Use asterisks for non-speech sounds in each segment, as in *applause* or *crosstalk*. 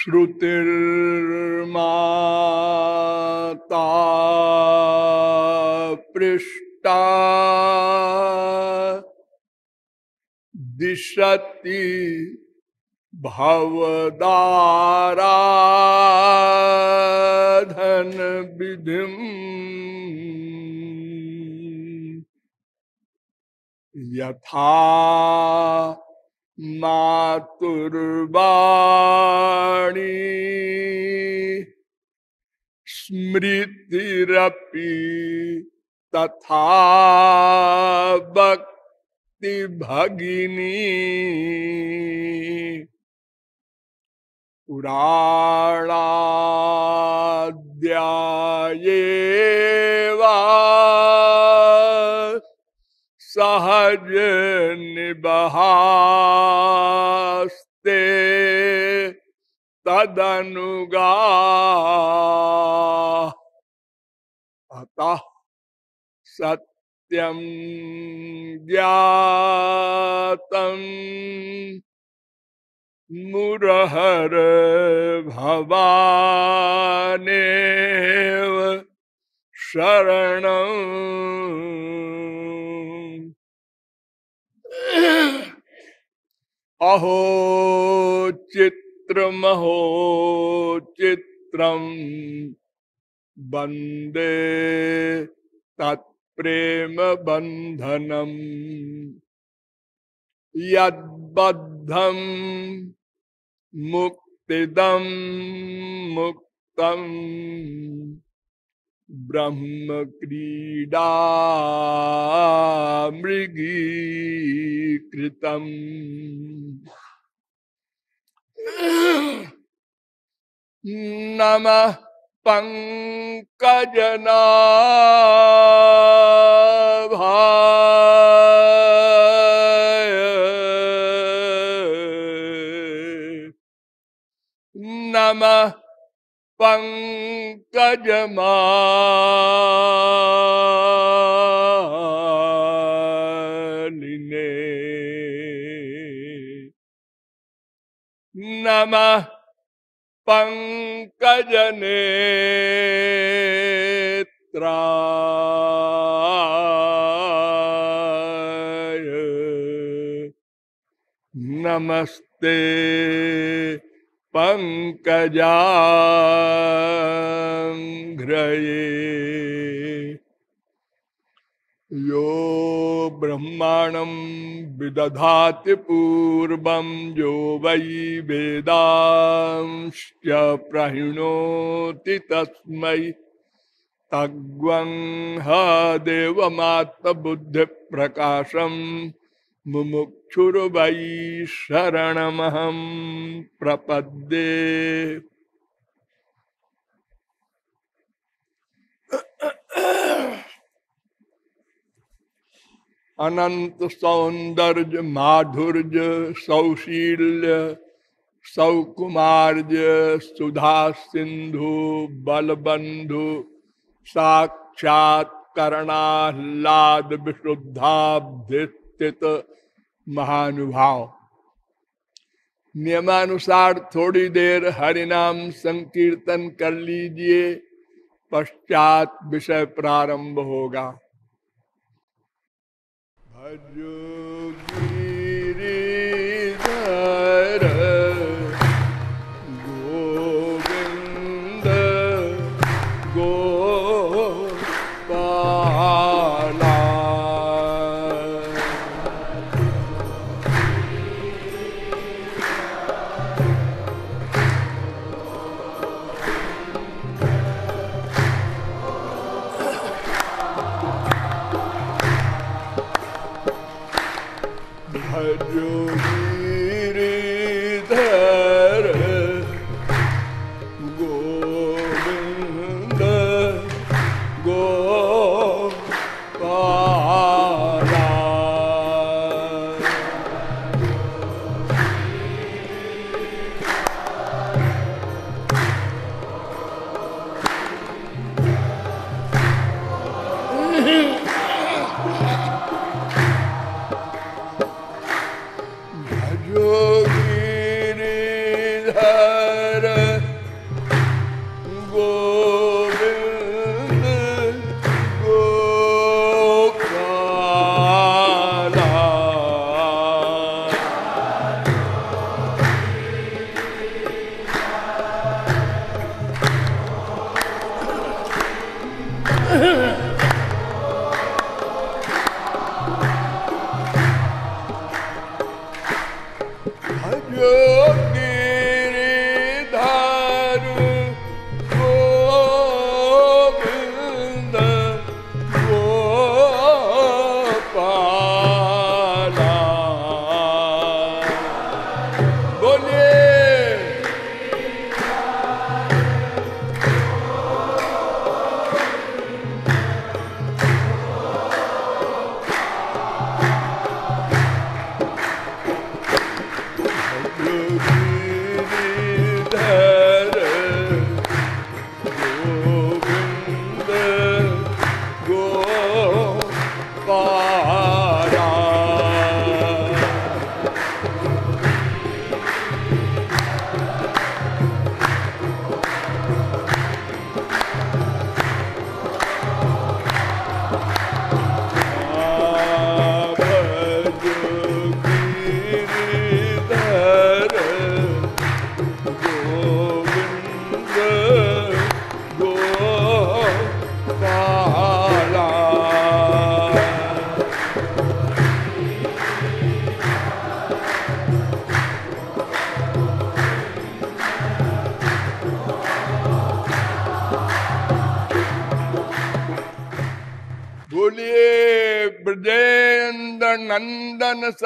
श्रुतिर्माता पृष्टा दिशति भवदाराधन विधि। यथा मातुर्वाणी। स्मृतिरपि तथा भक्ति भगिनी पुराणाध्यायेवा सहज निबहास्ते तदनुगा अतः सत्यम ज्ञातम मुरहर भवानेव शरणं अहो चित्रमहो चित्रम वंदे तत्प्रेम बन्धनम् यद्बद्धं मुक्तिदं मुक्तम् ब्रह्म क्रीडा मृगीकृतम्। नमः पंकजनाभाय नमः पंकजमालिने। नमः पंकजनेत्राय। नमस्ते। पंकजाघ्रये। यो ब्रह्माणं विदधाति पूर्वं यो वै वेदांश्च प्रहिणोति तस्मै। तग्वं ह देवमात्मबुद्धिप्रकाशं मुमुक्षुर्वै शरणमहं प्रपद्ये। अनंत सौंदर्य माधुर्य सौशील्य सौकुमार्य सुधा सिंधु बलबंधु साक्षात करणाह्लाद विशुद्धाभिस्थित महानुभाव। नियमानुसार थोड़ी देर हरिनाम संकीर्तन कर लीजिए पश्चात विषय प्रारंभ होगा। भजो गिरिधर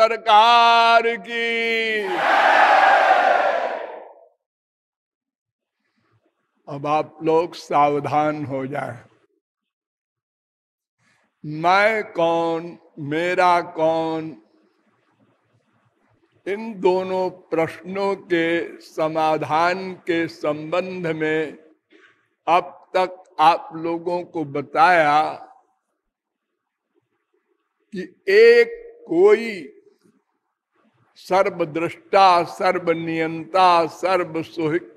सरकार की। अब आप लोग सावधान हो जाए। मैं कौन, मेरा कौन, इन दोनों प्रश्नों के समाधान के संबंध में अब तक आप लोगों को बताया कि एक कोई सर्वद्रष्टा सर्वनियंता सर्वसुहिक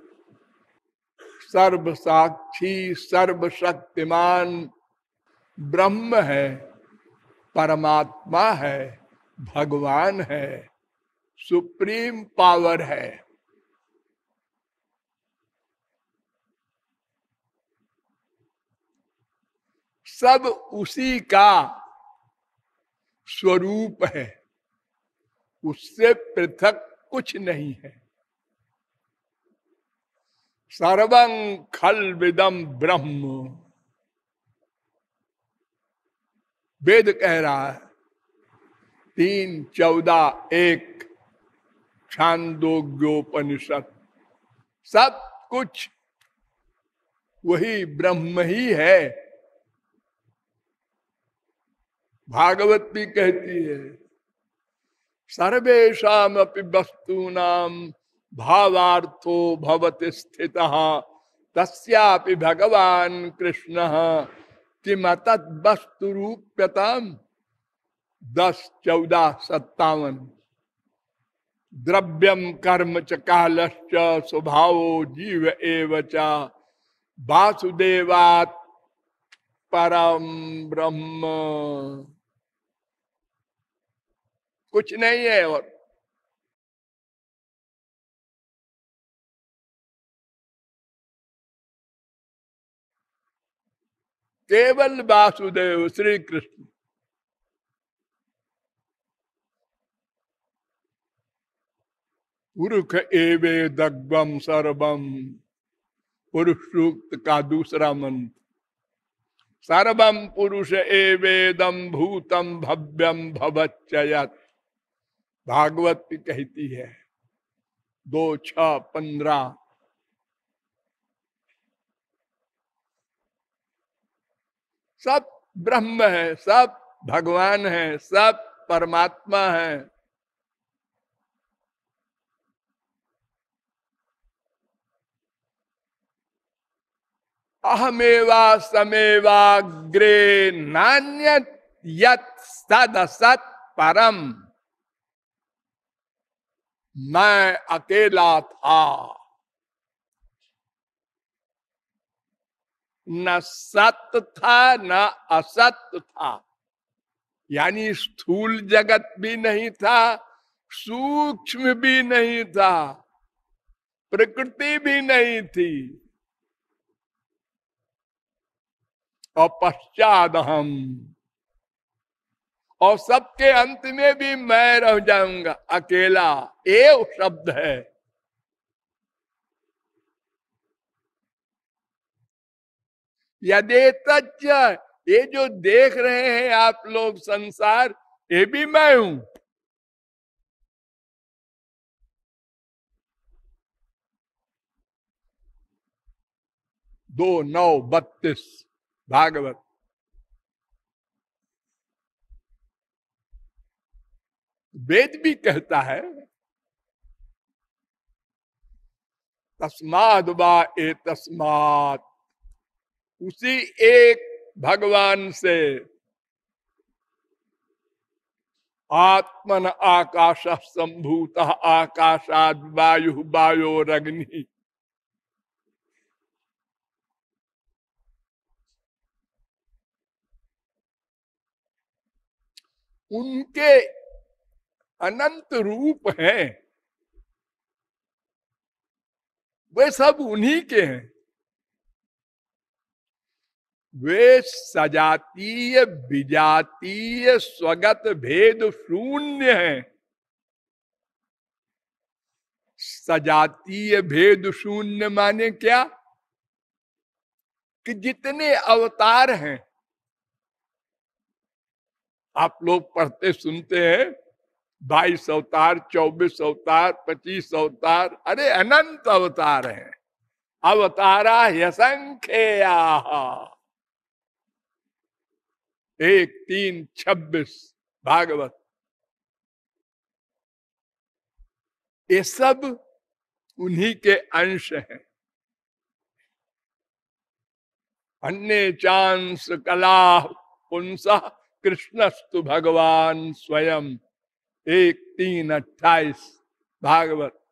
सर्व साक्षी सर्वशक्तिमान। ब्रह्म है, परमात्मा है, भगवान है, सुप्रीम पावर है। सब उसी का स्वरूप है। उससे पृथक कुछ नहीं है। सर्वं खल विदम ब्रह्म। वेद कह रहा है, तीन चौदह एक छांदोग्योपनिषद, सब कुछ वही ब्रह्म ही है। भागवत भी कहती है सर्वेशा वस्तु नाम भावार्थो भवति स्थित। तस्यापि भगवान कृष्ण किमत वस्तु रूप्यतम दस चौदह सत्तावन द्रव्यम कर्म च कालश्च स्वभाव जीव एवं वासुदेवात परम ब्रह्म। कुछ नहीं है और केवल वासुदेव श्री कृष्ण पुरुष एवे दग्वम सर्वम पुरुष का दूसरा मंत्र। सर्वम पुरुष एवेदम भूतम भव्यम भवच्चयत। भागवत भी कहती है, दो छ पंद्रह। सब ब्रह्म है, सब भगवान है, सब परमात्मा है। अहमेवा समेवाग्रे नान्य यत सद सत परम। मैं अकेला था। न सत्य था, न असत्य था। यानी स्थूल जगत भी नहीं था, सूक्ष्म भी नहीं था, प्रकृति भी नहीं थी। और पश्चात हम और सबके अंत में भी मैं रह जाऊँगा। अकेला एव शब्द है। यदि तच ये जो देख रहे हैं आप लोग संसार, ये भी मैं हूँ। दो नौ बत्तीस, भागवत। वेद भी कहता है, तस्माद बा ए तस्मात। उसी एक भगवान से आत्मन आकाश संभूत आकाशाद वायु वायो रग्नि। उनके अनंत रूप हैं। वे सब उन्हीं के हैं। वे सजातीय, विजातीय, स्वगत भेद शून्य है। सजातीय भेद शून्य माने क्या? कि जितने अवतार हैं। आप लोग पढ़ते सुनते हैं बाईस अवतार, चौबीस अवतार, पच्चीस अवतार, अरे अनंत अवतार हैं। अवतारा यसंख्या एक, तीन, छब्बीस, भागवत। ये सब उन्हीं के अंश हैं। अन्य चांस कला पुंस कृष्णस्तु भगवान स्वयं। एक, तीन, अट्ठाईस, भागवत।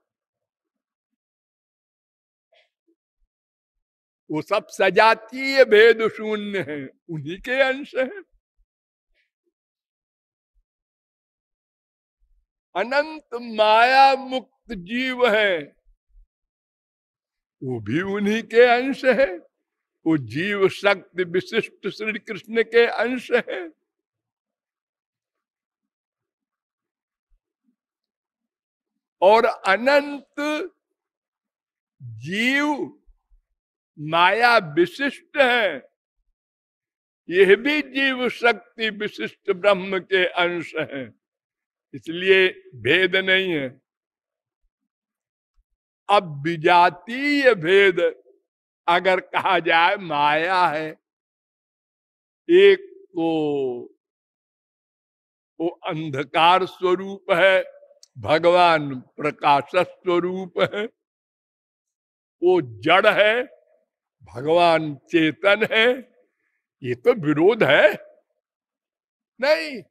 वो सब सजातीय भेद शून्य है, उन्हीं के अंश हैं। अनंत माया मुक्त जीव है, वो भी उन्हीं के अंश है। वो जीव शक्ति विशिष्ट श्री कृष्ण के अंश है। और अनंत जीव माया विशिष्ट है। यह भी जीव शक्ति विशिष्ट ब्रह्म के अंश है। इसलिए भेद नहीं है। अब विजातीय भेद अगर कहा जाए, माया है। एक तो वो अंधकार स्वरूप है। भगवान प्रकाश स्वरूप है। वो जड़ है, भगवान चेतन है। ये तो विरोध है। नहीं।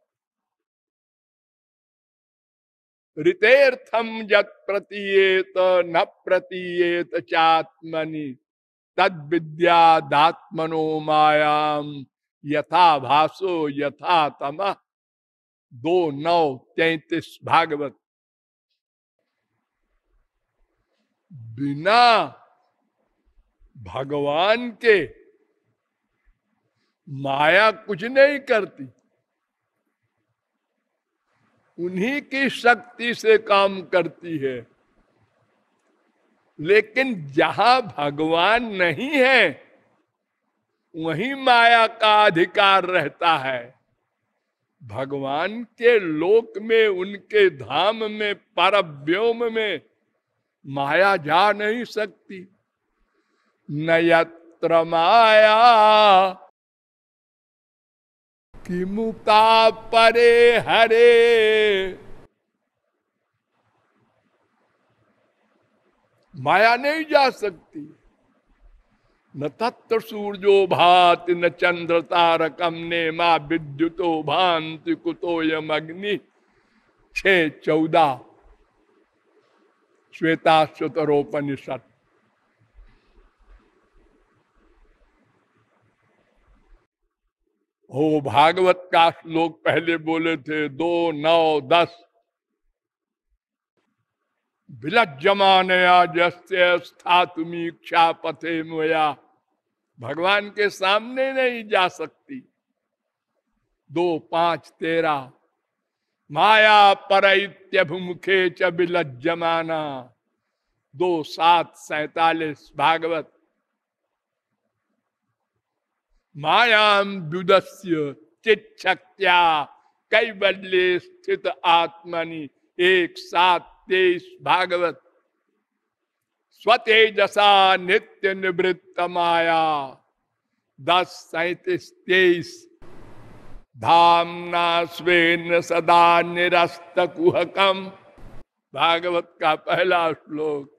ऋतेर्थम जत प्रतीयेत, न प्रतीयत चात्मनि। तद विद्यादात्मनो मायाम। यथा भाषो यथा तम। दो नौ तैतीस भागवत। बिना भगवान के माया कुछ नहीं करती। उन्हीं की शक्ति से काम करती है। लेकिन जहाँ भगवान नहीं है, वहीं माया का अधिकार रहता है। भगवान के लोक में, उनके धाम में पर व्योम में माया जा नहीं सकती। नयत्र माया। कि मुक्ता परे हरे। माया नहीं जा सकती। न तत्व सूर्यो भात, न चंद्र तारकम ने माँ विद्युतो भांति कुतो यम अग्नि छ चौदह श्वेता श्वेतरोपनिषद हो भागवत का श्लोक पहले बोले थे, दो, नौ, दस। विलज्जमानया स्थातुमी इच्छा पथे मोया। भगवान के सामने नहीं जा सकती। दो, पाँच तेरा माया परमुखे च विलज्जमाना। दो सात सैतालीस भागवत। मायाम दुदस्य चिच्छक्त्या कैबल्य स्थित आत्मनि। एक सात तेईस भागवत। स्वतेजसा नित्य निवृत्त माया। दस सैतीस तेईस धामना स्वेन सदा निरस्त कुहकम। भागवत का पहला श्लोक।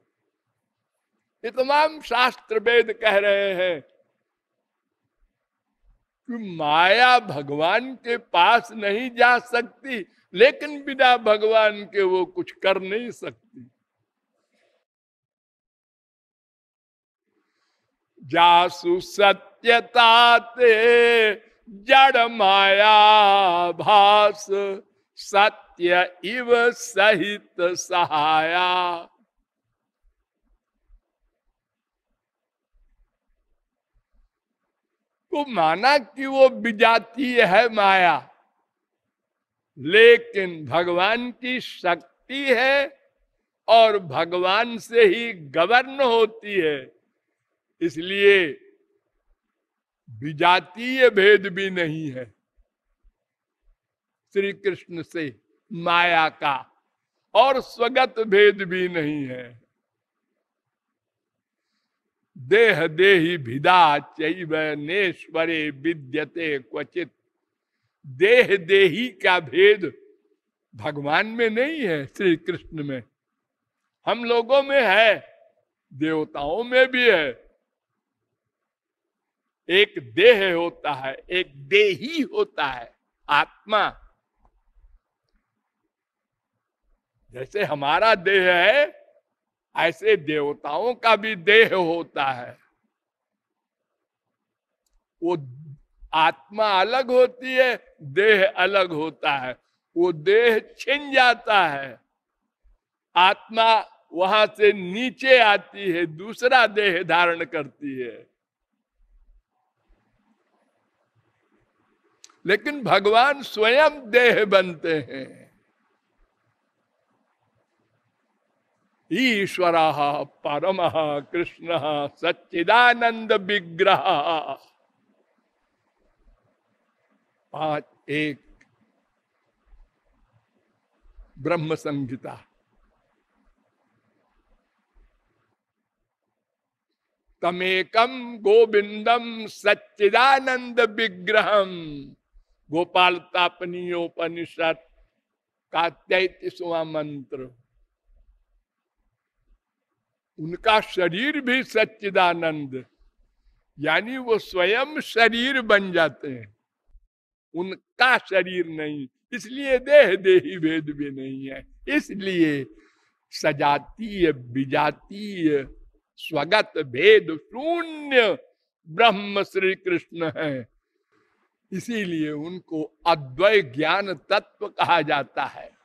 ये तमाम शास्त्र वेद कह रहे हैं कि माया भगवान के पास नहीं जा सकती, लेकिन बिना भगवान के वो कुछ कर नहीं सकती। जासु सत्यता जड़ माया भास, सत्य इव सहित सहाया। तो माना कि वो विजातीय है माया, लेकिन भगवान की शक्ति है और भगवान से ही गवर्न होती है। इसलिए विजातीय भेद भी नहीं है। श्री कृष्ण से माया का और स्वगत भेद भी नहीं है। देह देही भिदा चैव नेश्वरे विद्यते क्वचित। देह देही का भेद भगवान में नहीं है श्री कृष्ण में। हम लोगों में है, देवताओं में भी है। एक देह होता है, एक देही होता है, आत्मा। जैसे हमारा देह है, ऐसे देवताओं का भी देह होता है। वो आत्मा अलग होती है, देह अलग होता है। वो देह छिन जाता है। आत्मा वहाँ से नीचे आती है, दूसरा देह धारण करती है। लेकिन भगवान स्वयं देह बनते हैं। ईश्वर, परम, कृष्ण सच्चिदानंद विग्रह। पाँच, एक, ब्रह्म संहिता। तमेकम गोविंदम सच्चिदानंद विग्रहम। गोपाल तापनीयोपनिषद का तैतीसवा मंत्र उनका शरीर भी सच्चिदानंद यानी वो स्वयं शरीर बन जाते हैं उनका शरीर नहीं इसलिए देह देही भेद भी नहीं है इसलिए सजातीय विजातीय स्वगत भेद शून्य ब्रह्म श्री कृष्ण है इसीलिए उनको अद्वय ज्ञान तत्व कहा जाता है।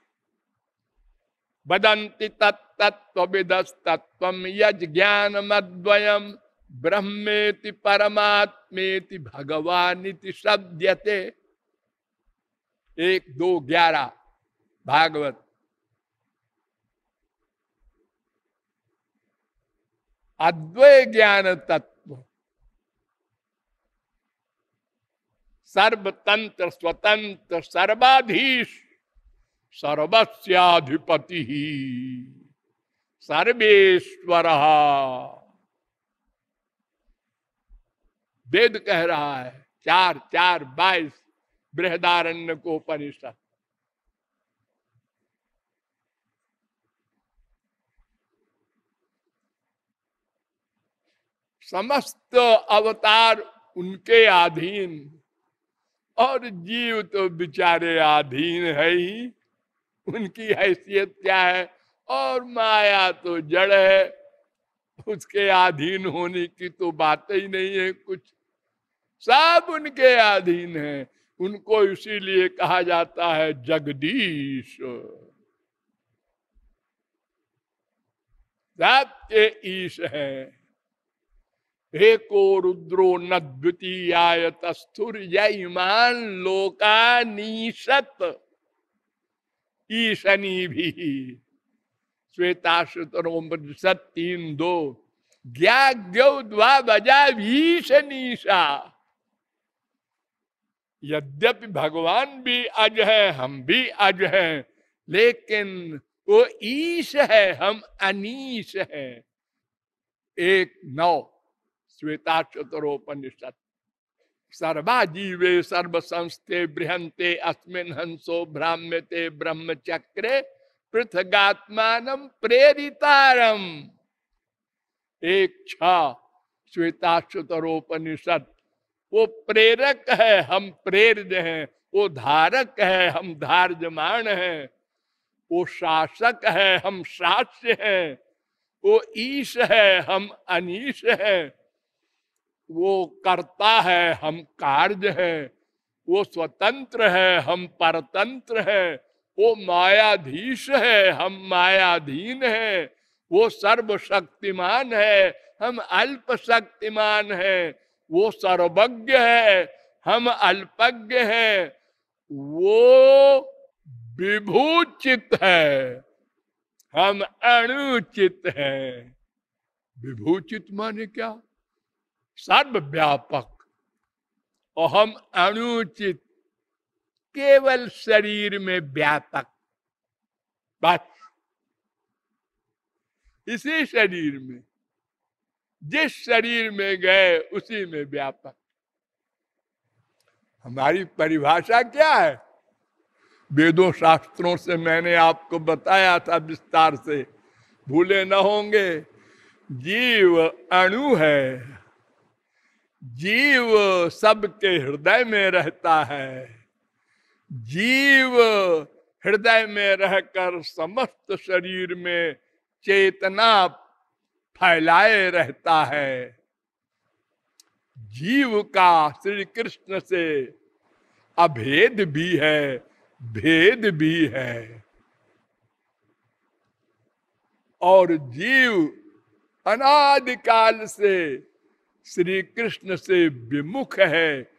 बदंती तत्व विदस तत्व यज ज्ञान मद्वयम ब्रह्मेति परमात्मेति भगवानिति शब्दते एक, दो, ग्यारह, भागवत। अद्वय ज्ञान तत्व सर्वतंत्र स्वतंत्र सर्वाधीश, सर्वस्याधिपति। ही सर्वेश्वर। वेद कह रहा है, चार चार, बाईस बृहदारण्य को उपनिषद समस्त अवतार उनके अधीन और जीव तो बिचारे अधीन है ही। उनकी हैसियत क्या है? और माया तो जड़ है। उसके अधीन होने की तो बात ही नहीं है कुछ। सब उनके अधीन है। उनको इसीलिए कहा जाता है जगदीश। सबके ईश है। एको रुद्रो न द्वितीय तस्थुर ईमान लोकानीशत। ईशनी भी श्वेताश्रुतरोपनिषद तीन दो बजा भीषणीशा यद्यपि भगवान भी अज है, हम भी अज हैं, लेकिन वो ईश है, हम अनीश है। एक नौ। श्वेता चतुरोपनिषद सर्वा जीवे सर्व संस्थे बृहंते अस्मिन हंसो भ्राम्यते ब्रह्म चक्रे पृथगात्मान प्रेरितारम। एक छा श्वेता चतुरोपनिषद वो प्रेरक है, हम प्रेरित हैं, वो धारक है, हम धार्यमान हैं। वो शासक है, हम शास्य हैं, वो ईश है, हम अनीश हैं। वो करता है, हम कार्य है। वो स्वतंत्र है, हम परतंत्र है। वो मायाधीश है, हम मायाधीन है। वो सर्वशक्तिमान है, हम अल्प शक्तिमान है। वो सर्वज्ञ है, हम अल्पज्ञ है। वो विभूचित है, हम अनुचित है। विभूचित माने क्या? सर्वव्यापक। और हम अनुचित, केवल शरीर में व्यापक। बस। इसी शरीर में, जिस शरीर में गए, उसी में व्यापक। हमारी परिभाषा क्या है? वेदों शास्त्रों से मैंने आपको बताया था विस्तार से। भूले न होंगे। जीव अणु है। जीव सबके हृदय में रहता है। जीव हृदय में रहकर समस्त शरीर में चेतना फैलाए रहता है। जीव का श्री कृष्ण से अभेद भी है, भेद भी है। और जीव अनादिकाल से श्री कृष्ण से विमुख है,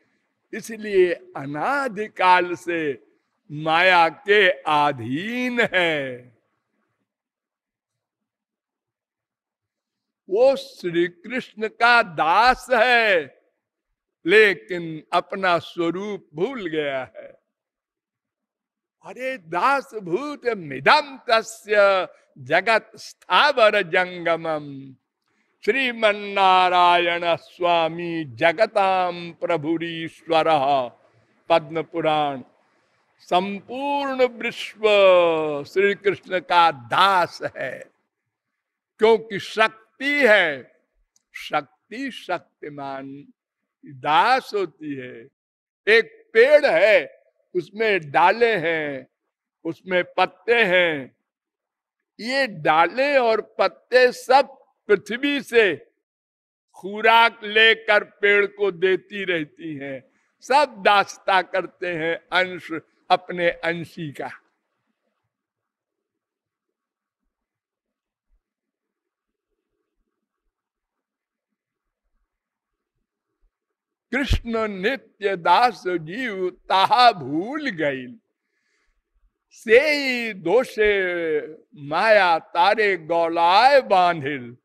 इसलिए अनादिकाल से माया के अधीन है। वो श्री कृष्ण का दास है, लेकिन अपना स्वरूप भूल गया है। अरे दास भूत मिदम तस्य जगत स्थावर जंगमम। श्रीमन्नारायण स्वामी जगताम प्रभुरीश्वर पद्म पुराण संपूर्ण विश्व श्री कृष्ण का दास है। क्योंकि शक्ति है, शक्ति शक्तिमान, दास होती है। एक पेड़ है, उसमें डाले हैं, उसमें पत्ते हैं। ये डाले और पत्ते सब पृथ्वी से खुराक लेकर पेड़ को देती रहती हैं। सब दास्ता करते हैं अंश, अपने अंशी का। कृष्ण नित्य दास जीव ताहा भूल गई। से दोषे माया तारे गौलाए बांधिल।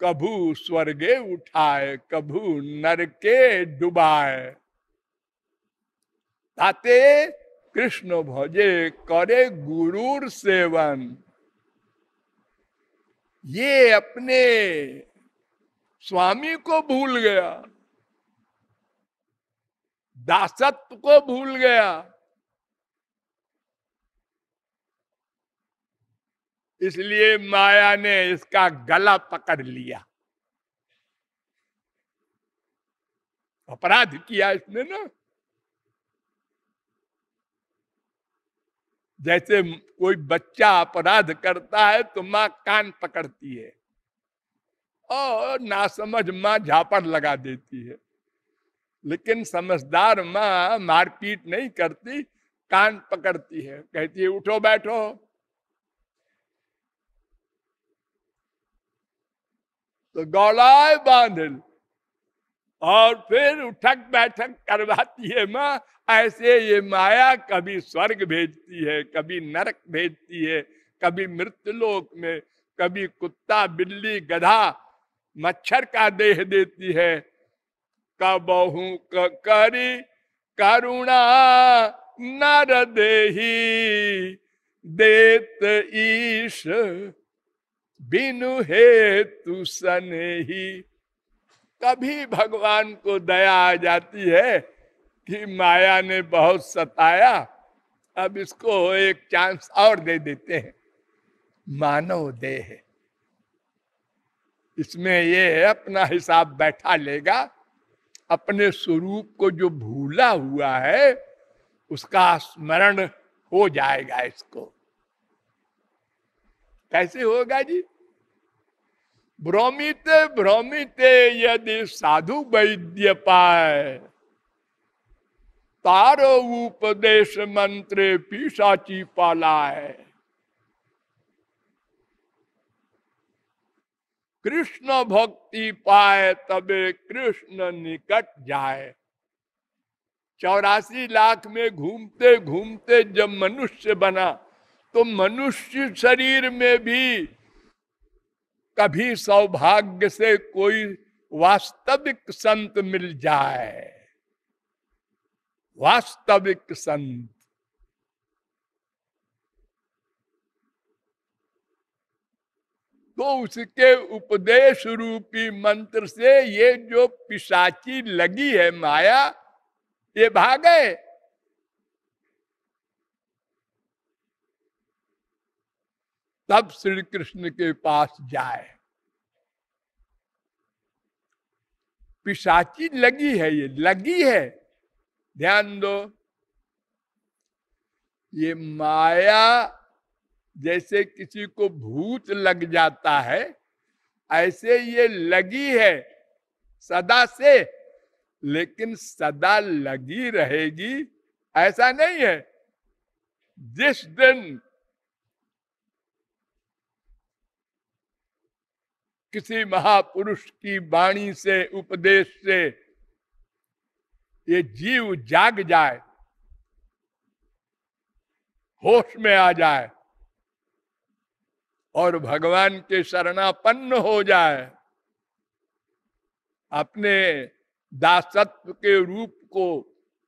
कभू स्वर्गे उठाए, कभू नरके डुबाए। ताते कृष्ण भजे करे गुरुर सेवन। ये अपने स्वामी को भूल गया, दासत्व को भूल गया। इसलिए माया ने इसका गला पकड़ लिया। अपराध किया इसने ना। जैसे कोई बच्चा अपराध करता है तो माँ कान पकड़ती है और ना समझ माँ झापड़ लगा देती है। लेकिन समझदार माँ मारपीट नहीं करती, कान पकड़ती है। कहती है, उठो, बैठो। तो गौलाय बांधल। और फिर उठक बैठक करवाती है माँ, ऐसे ये माया कभी स्वर्ग भेजती है, कभी नरक भेजती है, कभी मृत्युलोक में, कभी कुत्ता, बिल्ली, गधा मच्छर का देह देती है। कबहू करी करुणा नर देही, देत ईश बिनु हे तु ही कभी भगवान को दया आ जाती है कि माया ने बहुत सताया, अब इसको एक चांस और दे देते हैं। मानव देह। इसमें ये अपना हिसाब बैठा लेगा, अपने स्वरूप को जो भूला हुआ है, उसका स्मरण हो जाएगा इसको। कैसे होगा जी? भ्रमित भ्रमित यदि साधु वैद्य पाए। तारो उपदेश मंत्र पिशाची पालाए। कृष्ण भक्ति पाए तबे कृष्ण निकट जाए। चौरासी लाख में घूमते घूमते जब मनुष्य बना तो मनुष्य शरीर में भी कभी सौभाग्य से कोई वास्तविक संत मिल जाए। वास्तविक संत। तो उसके उपदेश रूपी मंत्र से ये जो पिशाची लगी है माया, ये भाग। भागे तब श्री कृष्ण के पास जाए। पिशाची लगी है ये, लगी है। ध्यान दो। ये माया जैसे किसी को भूत लग जाता है, ऐसे ये लगी है सदा से, लेकिन सदा लगी रहेगी, ऐसा नहीं है। जिस दिन किसी महापुरुष की वाणी से, उपदेश से ये जीव जाग जाए, होश में आ जाए और भगवान के शरणापन्न हो जाए, अपने दासत्व के रूप को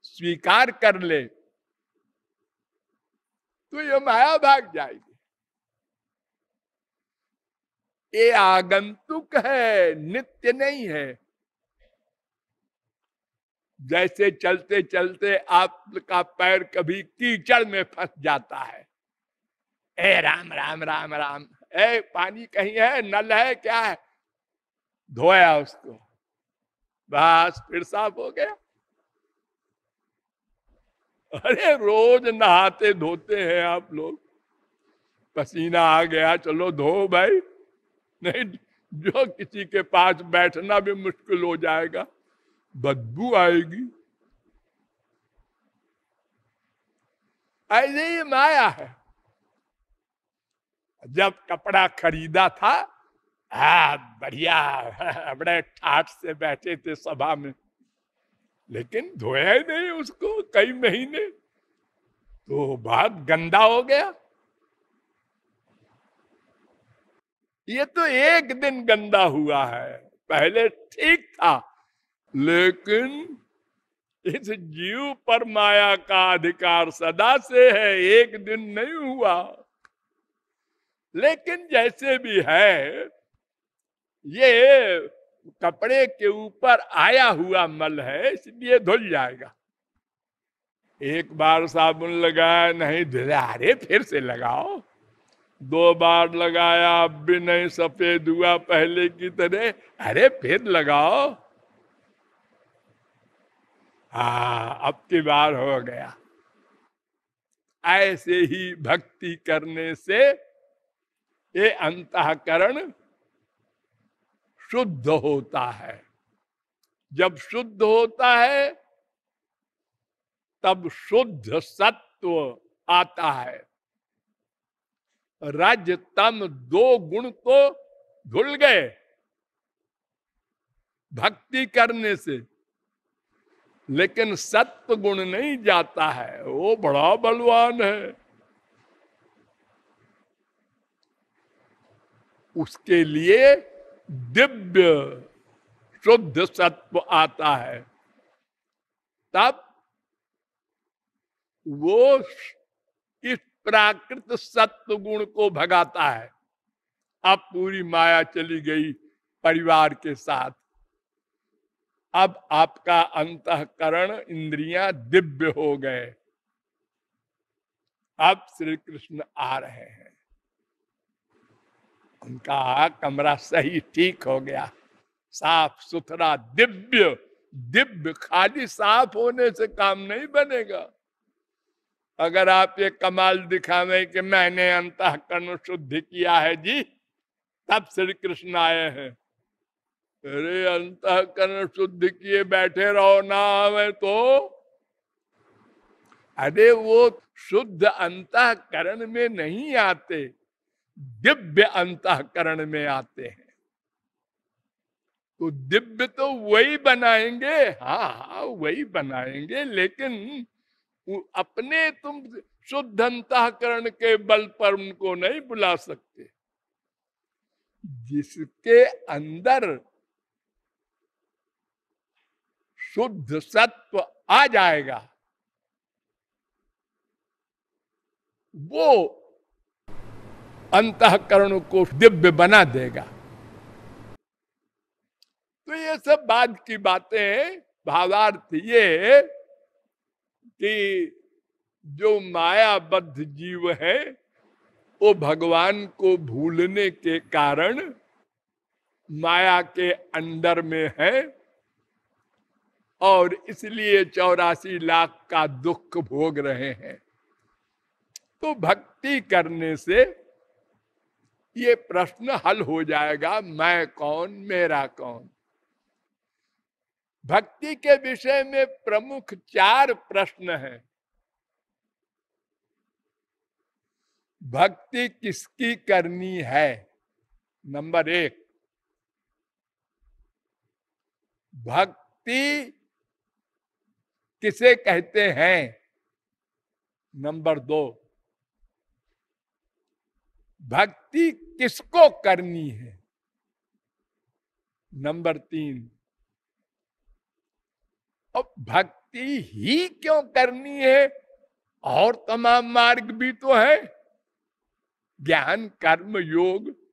स्वीकार कर ले तो ये माया भाग जाएगी। ये आगंतुक है, नित्य नहीं है। जैसे चलते चलते आपका पैर कभी कीचड़ में फंस जाता है। ए राम राम राम राम। ए, पानी कहीं है, नल है, क्या है? धोया उसको। बस फिर साफ़ हो गया। अरे रोज नहाते धोते हैं आप लोग। पसीना आ गया, चलो धो भाई। नहीं, जो किसी के पास बैठना भी मुश्किल हो जाएगा, बदबू आएगी। ऐसे ही माया है। जब कपड़ा खरीदा था हा बढ़िया, बड़े ठाट से बैठे थे सभा में। लेकिन धोया ही नहीं उसको कई महीने। तो बहुत गंदा हो गया। ये तो एक दिन गंदा हुआ है। पहले ठीक था, लेकिन इस जीव पर माया का अधिकार सदा से है, एक दिन नहीं हुआ। लेकिन जैसे भी है, ये कपड़े के ऊपर आया हुआ मल है, इसलिए धुल जाएगा। एक बार साबुन लगाया, नहीं धुला, अरे फिर से लगाओ। दो बार लगाया, अब भी नहीं, सफ़ेद हुआ पहले की तरह। अरे, फिर लगाओ। हा, अब की बार हो गया। ऐसे ही भक्ति करने से ये अंतकरण शुद्ध होता है। जब शुद्ध होता है, तब शुद्ध सत्व आता है। रज तम दो गुण तो धुल गए। भक्ति करने से। लेकिन सत्व गुण नहीं जाता है। वो बड़ा बलवान है। उसके लिए दिव्य, शुद्ध सत्व आता है। तब वो प्राकृत सत्व गुण को भगाता है। अब पूरी माया चली गई परिवार के साथ। अब आपका अंतकरण इंद्रियाँ दिव्य हो गए। अब श्री कृष्ण आ रहे हैं। उनका कमरा सही ठीक हो गया। साफ़ सुथरा दिव्य दिव्य, खाली साफ़ होने से काम नहीं बनेगा। अगर आप ये कमाल दिखावे कि मैंने अंत कर्ण शुद्ध किया है जी, तब श्री कृष्ण आए हैं। अरे अंत कर्ण शुद्ध किए बैठे रहो ना हमें तो। अरे वो शुद्ध अंतकरण में नहीं आते, दिव्य अंतकरण में आते हैं। तो दिव्य तो वही बनाएँगे हाँ हाँ वही बनाएँगे, लेकिन अपने तुम शुद्ध अंतकरण के बल पर उनको नहीं बुला सकते। जिसके अंदर शुद्ध सत्व आ जाएगा, वो अंतकरण को दिव्य बना देगा। तो ये सब बाद की बातें भावार्थ ये कि जो मायाबद्ध जीव है, वो भगवान को भूलने के कारण माया के अंदर में है और इसलिए चौरासी लाख का दुख भोग रहे हैं। तो भक्ति करने से ये प्रश्न हल हो जाएगा, मैं कौन, मेरा कौन? भक्ति के विषय में प्रमुख चार प्रश्न हैं। भक्ति किसकी करनी है? नंबर एक। भक्ति किसे कहते हैं? नंबर दो। भक्ति किसको करनी है? नंबर तीन। अब भक्ति ही क्यों करनी है? और तमाम मार्ग भी तो है। ज्ञान, कर्म, योग,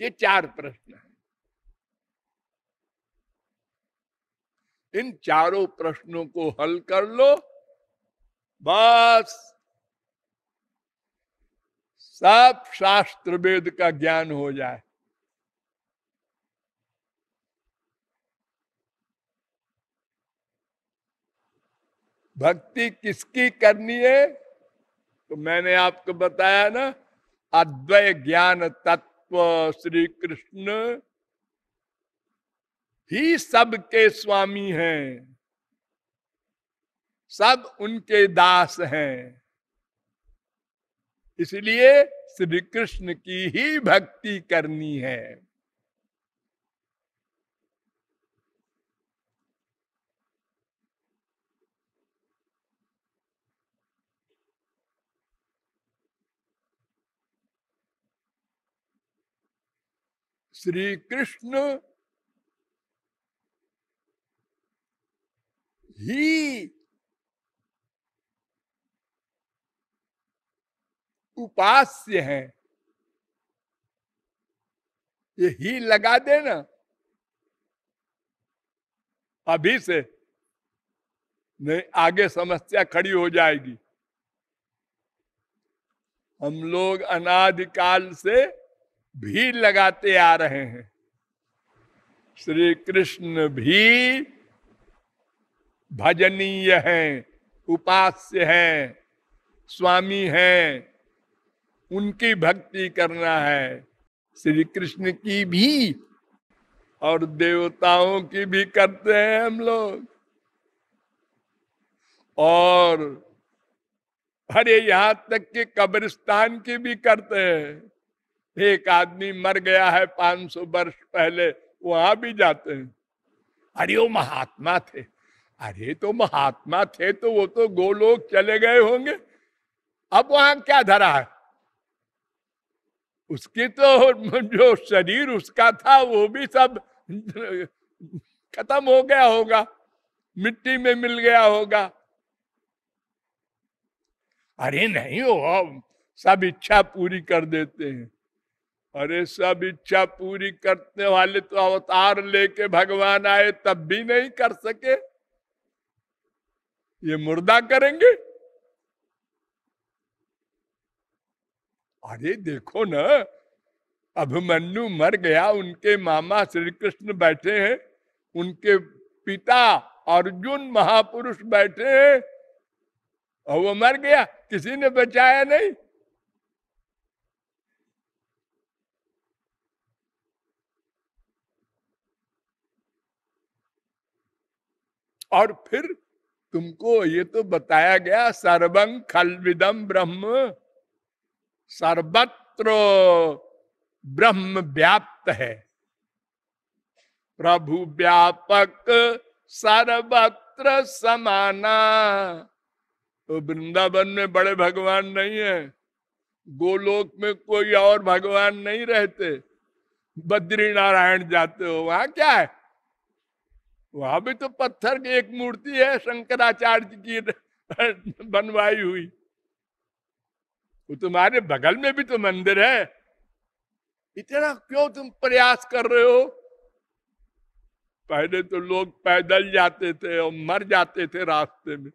ये चार प्रश्न है। इन चारों प्रश्नों को हल कर लो। बस। सब शास्त्र वेद का ज्ञान हो जाए। भक्ति किसकी करनी है? तो मैंने आपको बताया ना, अद्वय ज्ञान तत्व श्री कृष्ण ही सबके स्वामी हैं, सब उनके दास हैं। इसलिए श्री कृष्ण की ही भक्ति करनी है। श्री कृष्ण ही। उपास्य है। ये ही लगा देना। अभी से नहीं, आगे समस्या खड़ी हो जाएगी। हम लोग अनादिकाल से भी लगाते आ रहे हैं। श्री कृष्ण भी भजनीय हैं, उपास्य हैं, स्वामी हैं, उनकी भक्ति करना है। श्री कृष्ण की भी और देवताओं की भी करते हैं हम लोग। और अरे यहाँ तक कि कब्रिस्तान की भी करते हैं। एक आदमी मर गया है 500 वर्ष पहले, वहाँ भी जाते हैं। अरे वो महात्मा थे। अरे तो महात्मा थे तो वो तो गोलोक चले गए होंगे। अब वहाँ क्या धरा है? उसकी तो *laughs* जो शरीर उसका था, वो भी सब *laughs* खत्म हो गया होगा। मिट्टी में मिल गया होगा। अरे नहीं हो सब इच्छा पूरी कर देते हैं। अरे सब इच्छा पूरी करने वाले तो अवतार लेके भगवान आए, तब भी नहीं कर सके। ये मुर्दा करेंगे? अरे देखो ना अभिमन्यु मर गया, उनके मामा श्री कृष्ण बैठे हैं, उनके पिता अर्जुन महापुरुष बैठे हैं, और वो मर गया, किसी ने बचाया नहीं? और फिर तुमको ये तो बताया गया, सर्वं खलविदम ब्रह्म, सर्वत्र ब्रह्म व्याप्त है। प्रभु व्यापक, सर्वत्र समाना। तो वृंदावन में बड़े भगवान नहीं है, गोलोक में कोई और भगवान नहीं रहते। बद्री नारायण जाते हो, वहाँ क्या है? वहाँ भी तो पत्थर की एक मूर्ति है, शंकराचार्य की *laughs* बनवाई हुई। वो तुम्हारे बगल में भी तो मंदिर है। इतना क्यों तुम प्रयास कर रहे हो? पहले तो लोग पैदल जाते थे और मर जाते थे रास्ते में।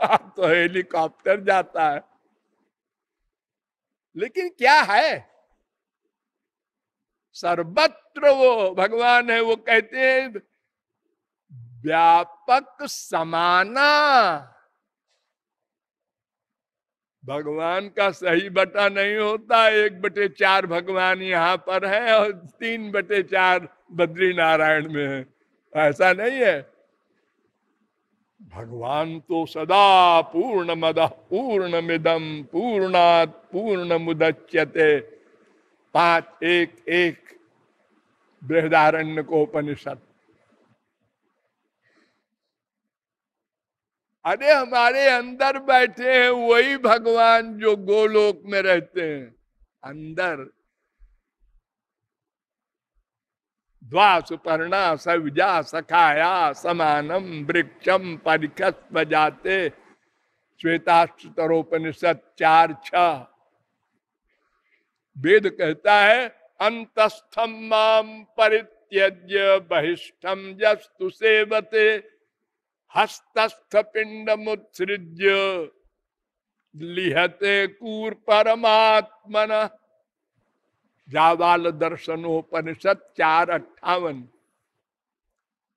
अब तो हेलीकॉप्टर जाता है। लेकिन क्या है? सर्वत्र वो भगवान है, वो कहते हैं, व्यापक समाना। भगवान का सही बटा नहीं होता, एक बटे चार भगवान यहाँ पर है और तीन बटे चार बद्री नारायण में है। ऐसा नहीं है। भगवान तो सदा पूर्ण मद पूर्ण मिदम पूर्णात पूर्ण मुदच्यते पाँच एक एक। बृहदारण्य को उपनिषद अरे, हमारे अंदर बैठे हैं, वही भगवान जो गोलोक में रहते हैं। अंदर। द्वासुपर्णा सविजा सखाया समानम वृक्षम परिखस बजाते श्वेताश्रोपनिषद चार छ। वेद कहता है अंतस्थम माम परित्यज्य बहिष्ठम जस्तु सेवते हस्तस्थ पिंड मुत्सृज्य लिहते कूर परमात्मन जावाल दर्शनोपनिषद चार अट्ठावन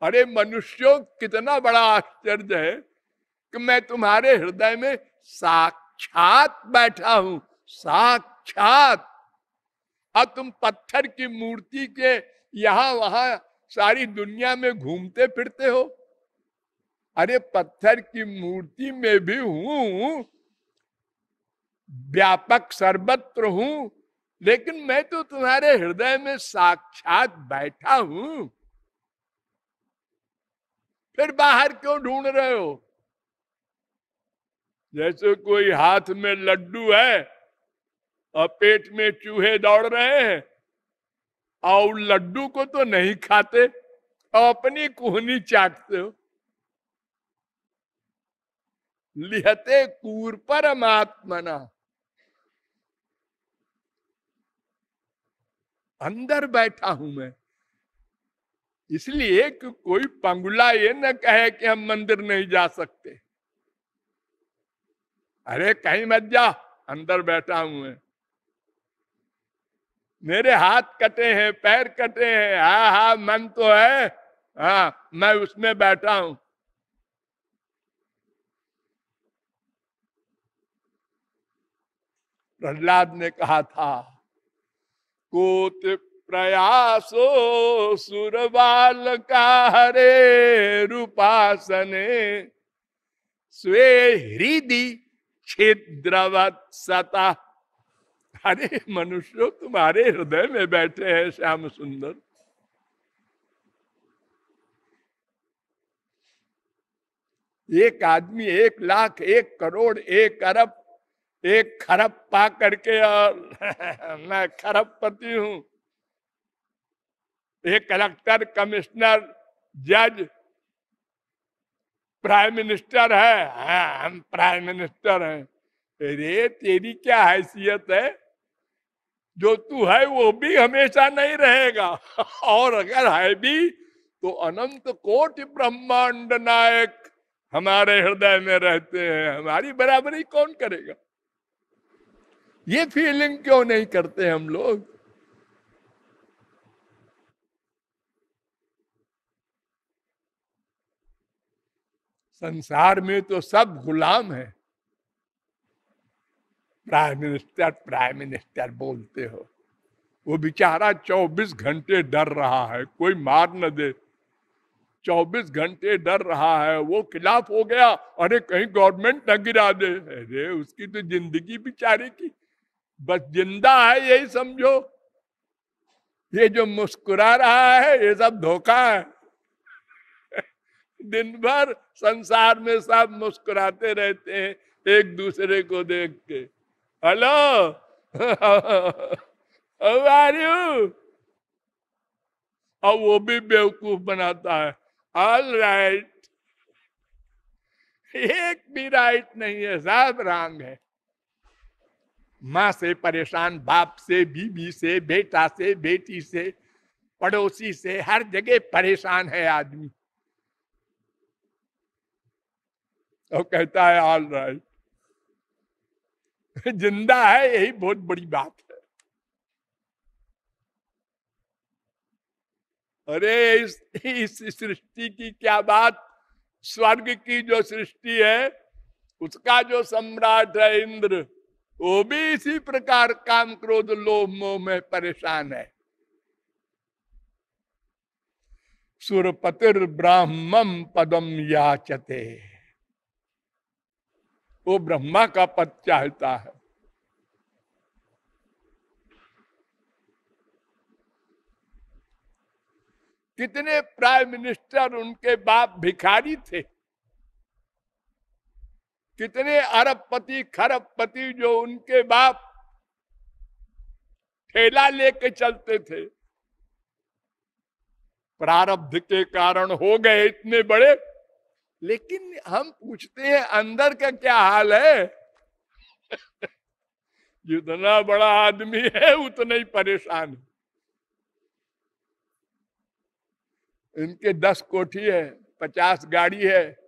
अरे, मनुष्यों कितना बड़ा आश्चर्य है कि मैं तुम्हारे हृदय में साक्षात बैठा हूँ, साक्षात। और तुम पत्थर की मूर्ति के यहाँ वहाँ सारी दुनिया में घूमते फिरते हो। अरे, पत्थर की मूर्ति में भी हूँ, व्यापक सर्वत्र हूँ, लेकिन मैं तो तुम्हारे हृदय में साक्षात बैठा हूँ। फिर बाहर क्यों ढूंढ रहे हो? जैसे कोई हाथ में लड्डू है और पेट में चूहे दौड़ रहे हैं। और लड्डू को तो नहीं खाते और अपनी कुहनी चाटते हो। लिहते कूर परमात्मना अंदर बैठा हूँ मैं। इसलिए कि कोई पंगुला ये न कहे कि हम मंदिर नहीं जा सकते। अरे कहीं मत जा, अंदर बैठा हूँ मैं। मेरे हाथ कटे हैं, पैर कटे हैं। हा हा मन तो है। हा, मैं उसमें बैठा हूँ। प्रहलाद ने कहा था, कोत प्रयासो सुरबाल का हरे रूपासने, स्वे हृदय छिद्रवत सता अरे मनुष्य तुम्हारे हृदय में बैठे हैं श्याम सुंदर। एक आदमी एक लाख एक करोड़ एक अरब एक खरब पा करके और *laughs* मैं खरब पति हूँ। एक कलेक्टर कमिश्नर जज प्राइम मिनिस्टर है। हाँ, हम प्राइम मिनिस्टर हैं। अरे तेरी क्या हैसियत है? जो तू है वो भी हमेशा नहीं रहेगा। *laughs* और अगर है भी तो अनंत कोटि ब्रह्मांड नायक हमारे हृदय में रहते हैं। हमारी बराबरी कौन करेगा? ये फीलिंग क्यों नहीं करते हम लोग? संसार में तो सब गुलाम है। प्राइम मिनिस्टर प्राइम मिनिस्टर बोलते हो। वो बेचारा 24 घंटे डर रहा है, कोई मार न दे। 24 घंटे डर रहा है, वो खिलाफ हो गया, अरे कहीं गवर्नमेंट न गिरा दे। अरे उसकी तो ज़िंदगी बेचारे की। बस ज़िंदा है, यही समझो। ये जो मुस्कुरा रहा है, ये सब धोखा है। *laughs* दिन भर संसार में सब मुस्कुराते रहते हैं, एक दूसरे को देख के। हेलो आर यू और वो भी बेवकूफ़ बनाता है। All right right. एक भी राइट नहीं है, सब रंग है। माँ से परेशान, बाप से, बीबी से, बेटा से, बेटी से, पड़ोसी से, हर जगह परेशान है आदमी। और कहता है ऑल राइट *laughs* ज़िंदा है, यही बहुत बड़ी बात है। अरे, इस इस सृष्टि की क्या बात? स्वर्ग की जो सृष्टि है, उसका जो सम्राट है इंद्र, वो भी इसी प्रकार काम क्रोध लोभ मोह में परेशान है। सुरपतिर ब्राह्मम पदम याचते। वो ब्रह्मा का पद चाहता है। कितने प्राइम मिनिस्टर उनके बाप भिखारी थे। कितने अरबपति, खरबपति जो उनके बाप ठेला लेके चलते थे। प्रारब्ध के कारण हो गए इतने बड़े। लेकिन हम पूछते हैं, अंदर का क्या हाल है? *laughs* जितना बड़ा आदमी है, उतना ही परेशान है। इनके दस कोठी है, पचास गाड़ी है।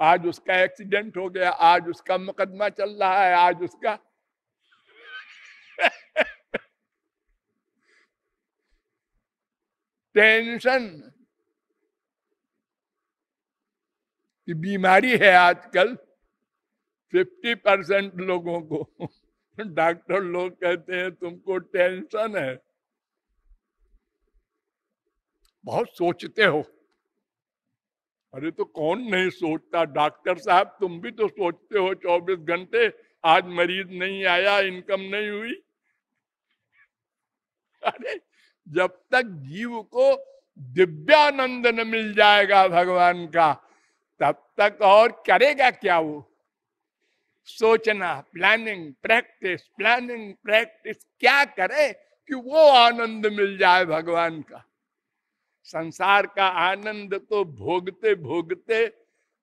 आज उसका एक्सीडेंट हो गया, आज उसका मुकदमा चल रहा है, आज उसका *laughs* टेंशन की बीमारी है आजकल। 50 परसेंट लोगों को। डॉक्टर लोग कहते हैं, तुमको टेंशन है। बहुत सोचते हो। अरे तो कौन नहीं सोचता? डॉक्टर साहब, तुम भी तो सोचते हो 24 घंटे आज मरीज़ नहीं आया, इनकम नहीं हुई। अरे, जब तक जीव को दिव्यानंद न मिल जाएगा भगवान का तब तक और करेगा क्या वो? सोचना प्लानिंग प्रैक्टिस प्लानिंग प्रैक्टिस क्या करे कि वो आनंद मिल जाए भगवान का? संसार का आनंद तो भोगते भोगते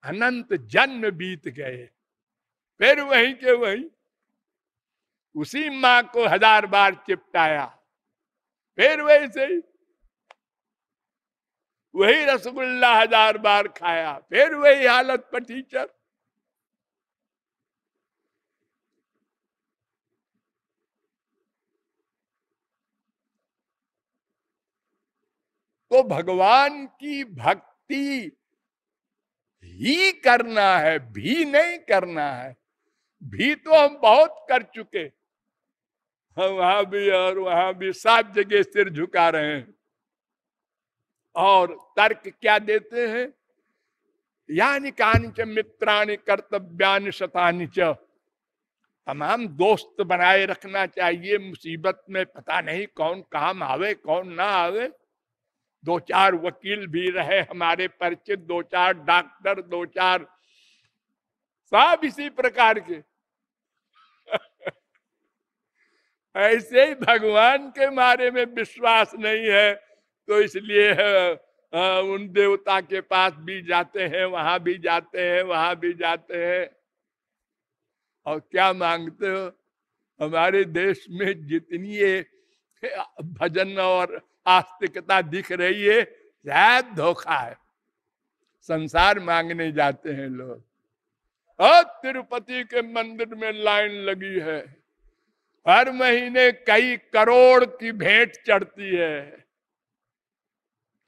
अनंत जन्म बीत गए। फिर वहीं के वहीं उसी माँ को हज़ार बार चिपटाया। फिर वैसे ही वही रसगुल्ला हज़ार बार खाया, फिर वही हालत पर टीचर तो भगवान की भक्ति ही करना है, भी नहीं करना है, भी तो हम बहुत कर चुके। हम वहाँ भी और वहाँ भी सात जगह सिर झुका रहे हैं। और तर्क क्या देते हैं? यानी कानिच मित्राणी कर्तव्यानि शतानि च। तमाम दोस्त बनाए रखना चाहिए, मुसीबत में पता नहीं कौन काम आवे, कौन ना आवे। दो चार वकील भी रहे हमारे परिचित, दो चार डॉक्टर, दो चार सब इसी प्रकार के। *laughs* ऐसे ही भगवान के बारे में विश्वास नहीं है। तो इसलिए उन देवता के पास भी जाते हैं, वहाँ भी जाते हैं, वहाँ भी जाते हैं। और क्या मांगते हो? हमारे देश में जितनी ये भजन और आस्तिकता दिख रही है शायद धोखा है। संसार मांगने जाते हैं लोग। और तिरुपति के मंदिर में लाइन लगी है। हर महीने कई करोड़ की भेंट चढ़ती है।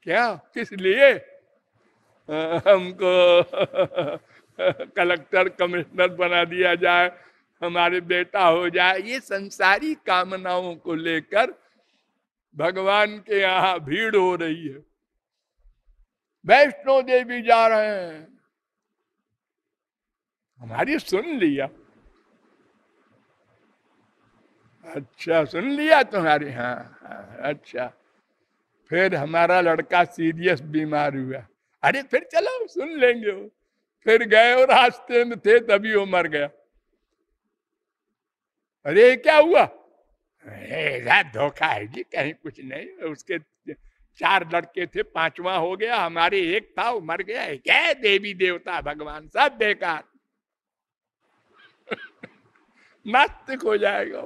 क्या? किस लिए हमको *laughs* कलेक्टर कमिश्नर बना दिया जाए हमारे बेटा हो जाए ये संसारी कामनाओं को लेकर भगवान के यहाँ भीड़ हो रही है। वैष्णो देवी जा रहे हैं। हमारी सुन लिया। अच्छा सुन लिया तुम्हारी। हाँ, हाँ अच्छा। फिर हमारा लड़का सीरियस बीमार हुआ। अरे फिर चलो, सुन लेंगे वो। फिर गए और रास्ते में थे, तभी वो मर गया। अरे क्या हुआ? धोखा है जी, कहीं कुछ नहीं। उसके चार लड़के थे, पांचवा हो गया, हमारे एक था, वो मर गया। क्या देवी देवता, भगवान, सब बेकार। *laughs* नास्तिक हो जाएगा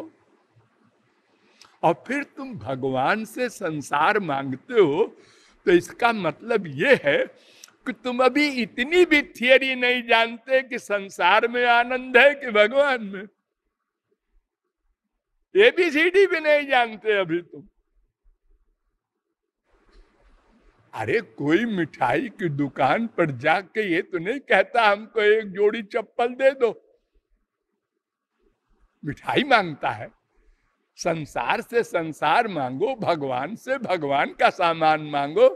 और फिर तुम भगवान से संसार मांगते हो तो इसका मतलब ये है कि तुम अभी इतनी भी थियरी नहीं जानते कि संसार में आनंद है कि भगवान में। एबीसीडी भी नहीं जानते अभी तुम। अरे, कोई मिठाई की दुकान पर जाके ये तो नहीं कहता हमको एक जोड़ी चप्पल दे दो। मिठाई माँगता है। संसार से संसार मांगो, भगवान से भगवान का सामान मांगो।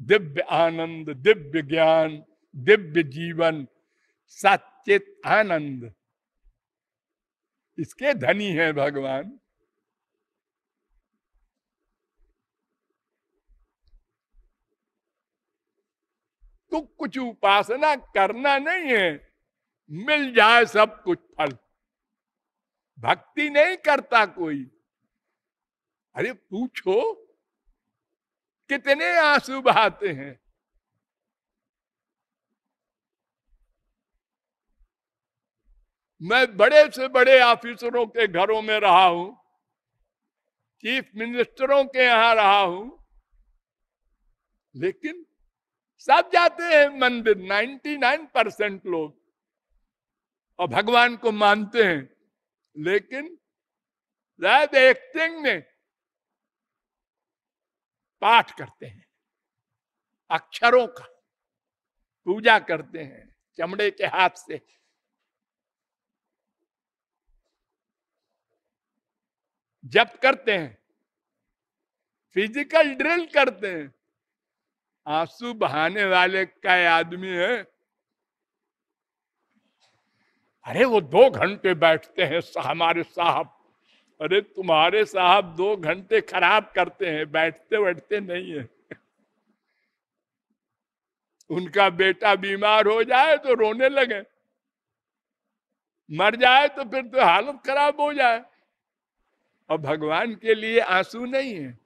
दिव्य आनंद, दिव्य ज्ञान, दिव्य जीवन सचित आनंद। इसके धनी है भगवान। तो कुछ उपासना करना नहीं है, मिल जाए सब कुछ फल। भक्ति नहीं करता कोई। अरे पूछो, कितने आँसू बहाते हैं? मैं बड़े से बड़े ऑफिसरों के घरों में रहा हूँ, चीफ मिनिस्टरों के यहाँ रहा हूँ, लेकिन सब जाते हैं मंदिर 99 परसेंट लोग, और भगवान को मानते हैं। लेकिन एक्टिंग में पाठ करते हैं, अक्षरों का पूजा करते हैं, चमड़े के हाथ से। जप करते हैं फ़िज़िकल ड्रिल करते हैं, आँसू बहाने वाले का आदमी है अरे वो दो घंटे बैठते हैं हमारे साहब। अरे तुम्हारे साहब दो घंटे खराब करते हैं, बैठते बैठते नहीं है। उनका बेटा बीमार हो जाए तो रोने लगे। मर जाए तो फिर तो हालत खराब हो जाए। और भगवान के लिए आँसू नहीं है।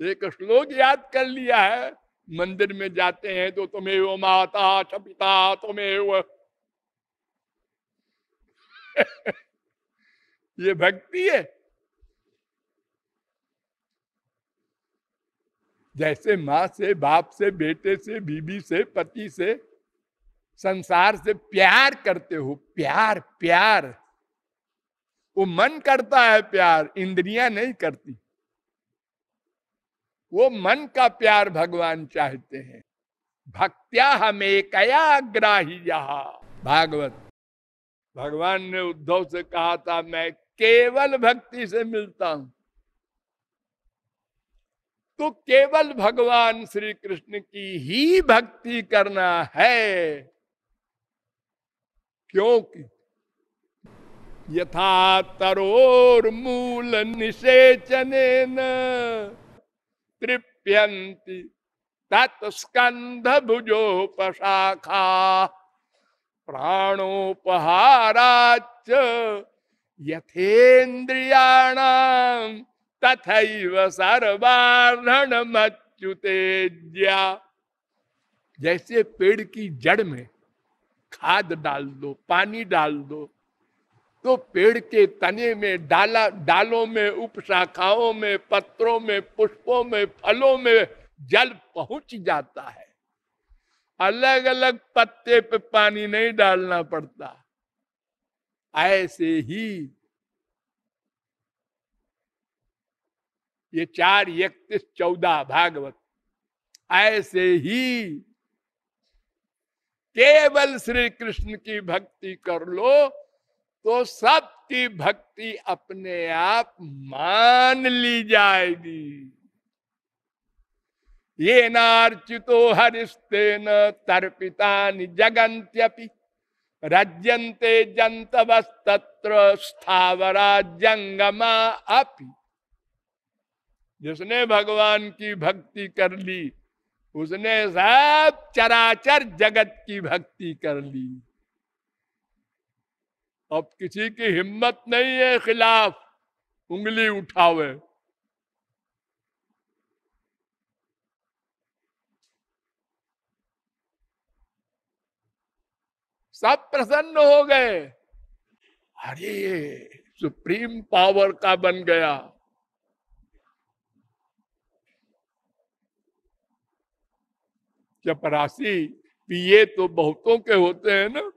एक श्लोक याद कर लिया है मंदिर में जाते हैं तो तुम्हें वो माता छपिता, तुम्हें वो *laughs* ये भक्ति है। जैसे माँ से, बाप से, बेटे से, बीबी से, पति से संसार से प्यार करते हो, प्यार प्यार। वो मन करता है प्यार, इंद्रियाँ नहीं करती। वो मन का प्यार भगवान चाहते हैं। भक्त्या हमें कया ग्राही भागवत। भगवान ने उद्धव से कहा था, मैं केवल भक्ति से मिलता हूँ। तो केवल भगवान श्री कृष्ण की ही भक्ति करना है। क्योंकि यथा तरोर मूल निषेचन तृप्यंती तत्स्कंध भुजोपशाखा प्राणोपहाराच यथेन्द्रियाण तथैव सर्वारण मच्युतेज्या जैसे पेड़ की जड़ में खाद डाल दो, पानी डाल दो तो पेड़ के तने में, डाला, डालों में, उपशाखाओं में, पत्रों में, पुष्पों में, फलों में जल पहुँच जाता है। अलग अलग पत्ते पे पानी नहीं डालना पड़ता। ऐसे ही ये चार इकतीस चौदह भागवत, ऐसे ही केवल श्री कृष्ण की भक्ति कर लो तो सबकी भक्ति अपने आप मान ली जाएगी। ये नार्चितो हरिस्तेन तर्पिता जगंत्यपि रज्यन्ते जंतवस्तत्र स्थावरा जंगमा अपि। जिसने भगवान की भक्ति कर ली, उसने सब चराचर जगत की भक्ति कर ली। अब किसी की हिम्मत नहीं है खिलाफ, उंगली उठावे। सब प्रसन्न हो गए। अरे, सुप्रीम पावर का बन गया। चपरासी पीए तो बहुतों के होते हैं ना।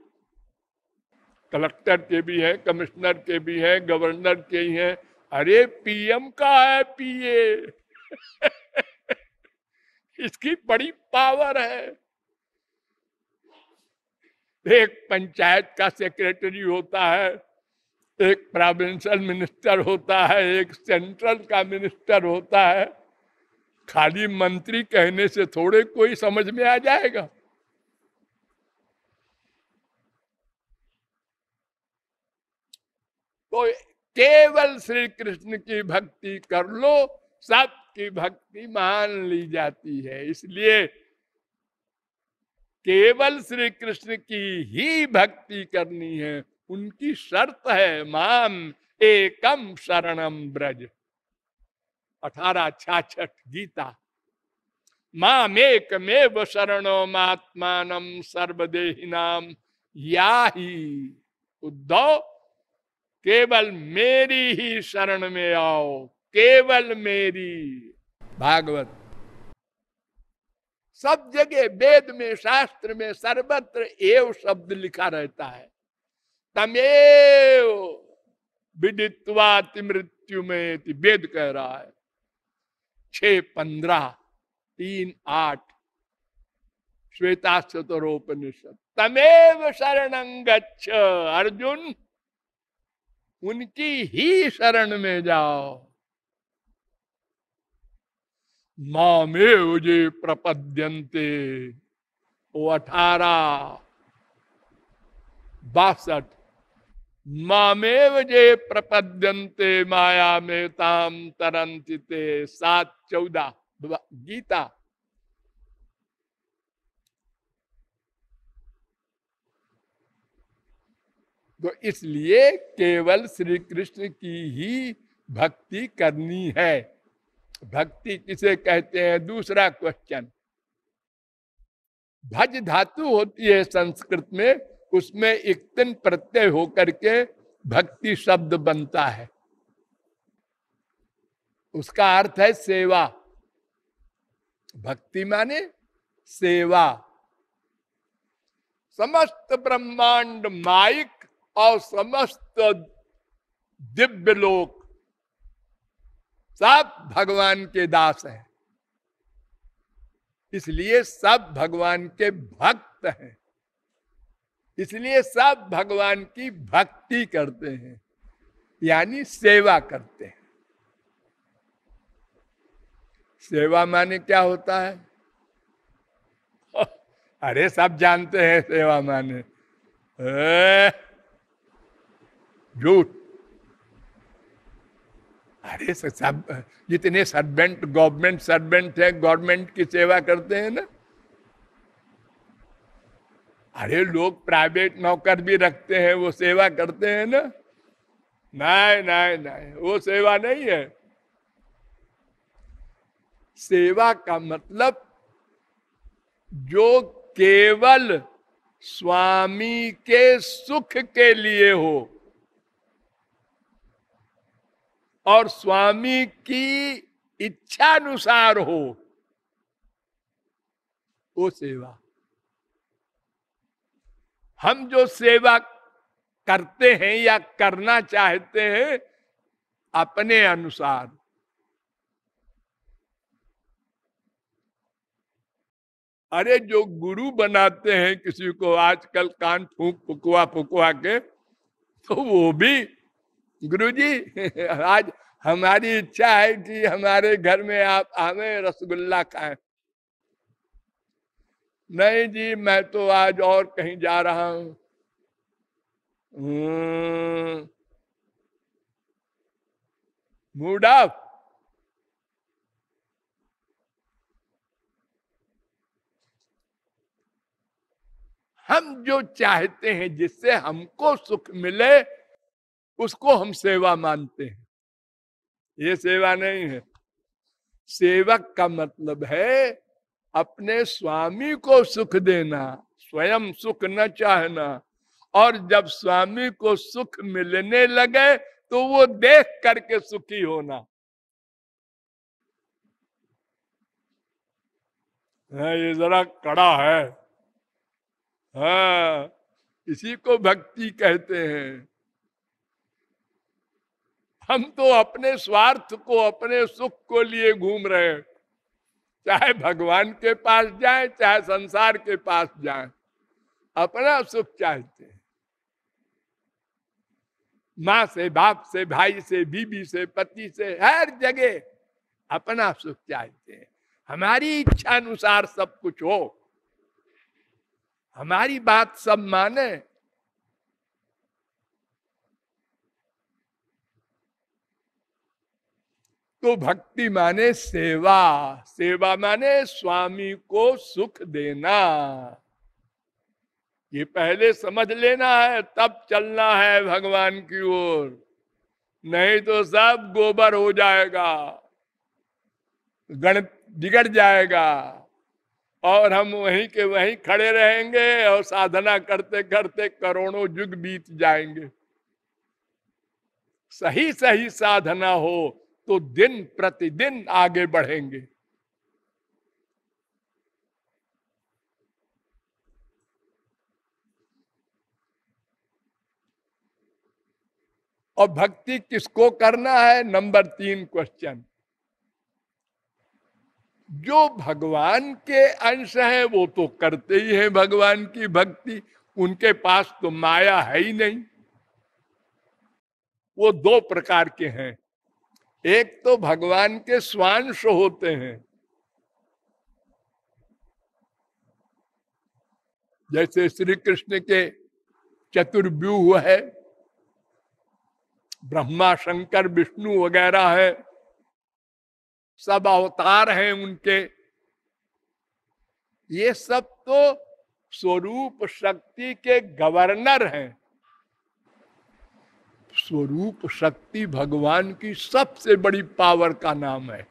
कलेक्टर के भी हैं, कमिश्नर के भी हैं, गवर्नर के ही हैं। अरे पीएम का है पीए। *laughs* इसकी बड़ी पावर है। एक पंचायत का सेक्रेटरी होता है, एक प्रोविंशियल मिनिस्टर होता है, एक सेंट्रल का मिनिस्टर होता है। खाली मंत्री कहने से थोड़े कोई समझ में आ जाएगा। तो केवल श्री कृष्ण की भक्ति कर लो, सबकी भक्ति मान ली जाती है। इसलिए केवल श्री कृष्ण की ही भक्ति करनी है, उनकी शर्त है माम एकम शरणम ब्रज। अठारह छाछठ गीता। माम एक में शरणो मात्मान सर्वदेहिनाम या ही उद्धव केवल मेरी ही शरण में आओ, केवल मेरी। भागवत। सब जगह वेद में, शास्त्र में, सर्वत्र एव शब्द लिखा रहता है। तमेव विदित्वाति मृत्यु में वेद कह रहा है। छ पंद्रह, तीन आठ श्वेता चतुरोपनिषद तमेव शरण अर्जुन। उनकी ही शरण में जाओ। मामेव जे प्रपद्यंते वो अठारह बासठ। मामेव जे प्रपद्यंते माया में ताम तरंतिते सात, चौदह गीता। तो इसलिए केवल श्री कृष्ण की ही भक्ति करनी है। भक्ति किसे कहते हैं? दूसरा क्वेश्चन भज धातु होती है संस्कृत में, उसमें इक्तन प्रत्यय होकर के भक्ति शब्द बनता है। उसका अर्थ है सेवा। भक्ति माने सेवा। समस्त ब्रह्मांड माइक और समस्त दिव्य लोक सब भगवान के दास हैं। इसलिए सब भगवान के भक्त हैं। इसलिए सब भगवान की भक्ति करते हैं, यानी सेवा करते हैं। सेवा माने क्या होता है? *laughs* अरे सब जानते हैं सेवा माने। *laughs* झूठ। अरे सब, जितने सर्वेंट गवर्नमेंट सर्वेंट है गवर्नमेंट की सेवा करते हैं ना। अरे, लोग प्राइवेट नौकर भी रखते हैं, वो सेवा करते हैं ना। नहीं नहीं नहीं, वो सेवा नहीं है। सेवा का मतलब जो केवल स्वामी के सुख के लिए हो। और स्वामी की इच्छानुसार हो। वो सेवा। हम जो सेवा करते हैं या करना चाहते हैं, अपने अनुसार। अरे, जो गुरु बनाते हैं किसी को, आजकल कान फूक फुकवा फुकवा के तो वो भी गुरु जी *laughs* आज हमारी इच्छा है कि हमारे घर में आप आवे, रसगुल्ला खाएँ। नहीं जी, मैं तो आज और कहीं जा रहा हूँ। मूड ऑफ़ हम जो चाहते हैं जिससे हमको सुख मिले उसको हम सेवा मानते हैं। ये सेवा नहीं है। सेवक का मतलब है अपने स्वामी को सुख देना स्वयं सुख न चाहना। और जब स्वामी को सुख मिलने लगे तो वो देख करके सुखी होना। हाँ, ये जरा कड़ा है। हाँ इसी को भक्ति कहते हैं। हम तो अपने स्वार्थ को, अपने सुख को लिए घूम रहे हैं। चाहे भगवान के पास जाए, चाहे संसार के पास जाए, अपना सुख चाहते हैं। माँ से, बाप से, भाई से, बीबी से, पति से, हर जगह अपना सुख चाहते हैं। हमारी इच्छा अनुसार सब कुछ हो। हमारी बात सब माने। तो भक्ति माने सेवा सेवा माने स्वामी को सुख देना। ये पहले समझ लेना है, तब चलना है भगवान की ओर। नहीं तो सब गोबर हो जाएगा, गण बिगड़ जाएगा, और हम वहीं के वहीं खड़े रहेंगे और साधना करते करते करोड़ों युग बीत जाएँगे। सही सही साधना हो तो दिन प्रतिदिन आगे बढ़ेंगे। और भक्ति किसको करना है? नंबर तीन क्वेश्चन जो भगवान के अंश है, वो तो करते ही है भगवान की भक्ति। उनके पास तो माया है ही नहीं। वो दो प्रकार के हैं। एक तो भगवान के स्वांश होते हैं। जैसे श्री कृष्ण के चतुर्व्यूह है, ब्रह्मा, शंकर, विष्णु वगैरह है, सब अवतार हैं उनके। ये सब तो स्वरूप शक्ति के गवर्नर हैं। स्वरूप शक्ति भगवान की सबसे बड़ी पावर का नाम है।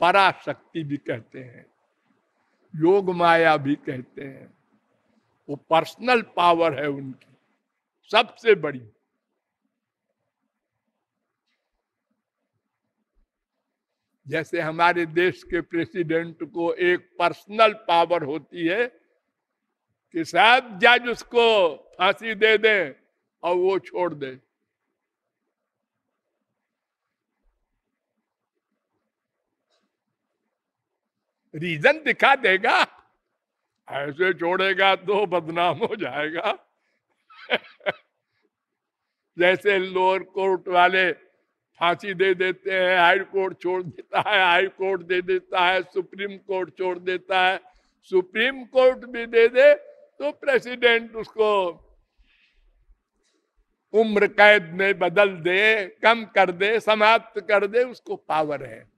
पराशक्ति भी कहते हैं, योग माया भी कहते हैं। वो पर्सनल पावर है उनकी, सबसे बड़ी। जैसे हमारे देश के प्रेसिडेंट को एक पर्सनल पावर होती है कि साहब जज उसको फांसी दे दें और वो छोड़ दे। रीजन दिखा देगा। ऐसे छोड़ेगा तो बदनाम हो जाएगा। *laughs* जैसे लोअर कोर्ट वाले फांसी दे देते हैं, हाई कोर्ट छोड़ देता है, हाई कोर्ट दे देता है, सुप्रीम कोर्ट छोड़ देता है, सुप्रीम कोर्ट भी दे दे तो प्रेसिडेंट उसको उम्र कैद में बदल दे, कम कर दे, समाप्त कर दे, उसको पावर है।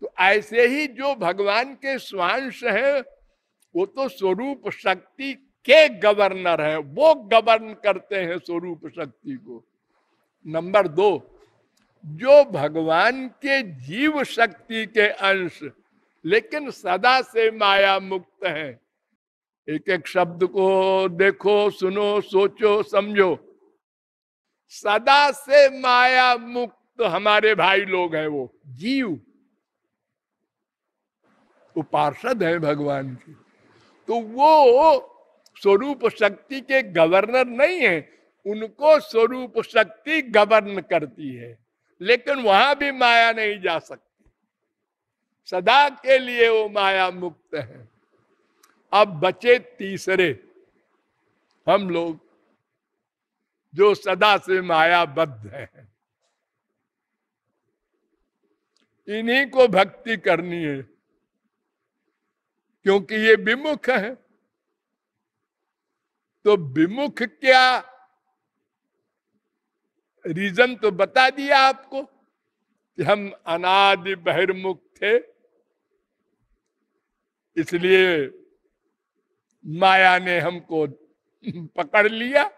तो ऐसे ही जो भगवान के स्वांश है, वो तो स्वरूप शक्ति के गवर्नर है। वो गवर्न करते हैं स्वरूप शक्ति को। नंबर दो, जो भगवान के जीव शक्ति के अंश, लेकिन सदा से माया मुक्त है। एक एक शब्द को देखो, सुनो, सोचो, समझो। सदा से माया मुक्त हमारे भाई लोग हैं वो, जीव। वो पार्षद है भगवान की तो वो स्वरूप शक्ति के गवर्नर नहीं है, उनको स्वरूप शक्ति गवर्न करती है, लेकिन वहाँ भी माया नहीं जा सकती। सदा के लिए वो माया मुक्त है। अब बचे तीसरे हम लोग, जो सदा से मायाबद्ध है। इन्हीं को भक्ति करनी है। क्योंकि ये विमुख है। तो विमुख क्या? रीजन तो बता दिया आपको कि हम अनादि बहिर्मुख थे। इसलिए माया ने हमको पकड़ लिया।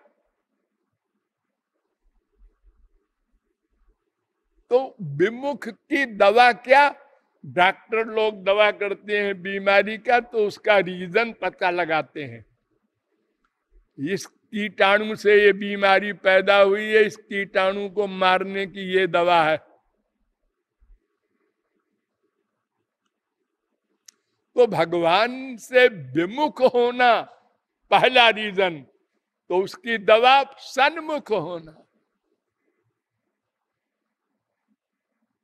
तो विमुख की दवा क्या? डॉक्टर लोग दवा करते हैं, बीमारी का तो उसका रीजन पता लगाते हैं। इस कीटाणु से ये बीमारी पैदा हुई है, इस कीटाणु को मारने की ये दवा है। तो भगवान से विमुख होना पहला रीजन तो उसकी दवा सन्मुख होना।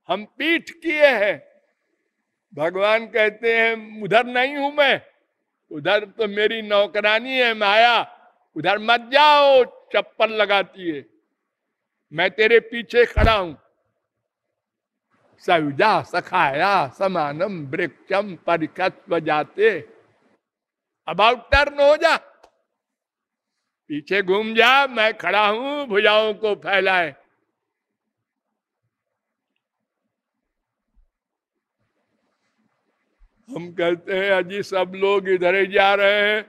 हम पीठ किए हैं भगवान कहते हैं, उधर नहीं हूँ मैं। उधर तो मेरी नौकरानी है माया। उधर मत जाओ, चप्पल लगाती है। मैं तेरे पीछे खड़ा हूँ। सयुजा सखाया समानम वृक्षम परिकत्व जाते अबाउट टर्न हो जा। पीछे घूम जा, मैं खड़ा हूँ, भुजाओं को फैलाए। हम कहते हैं, अजी सब लोग इधर ही जा रहे हैं।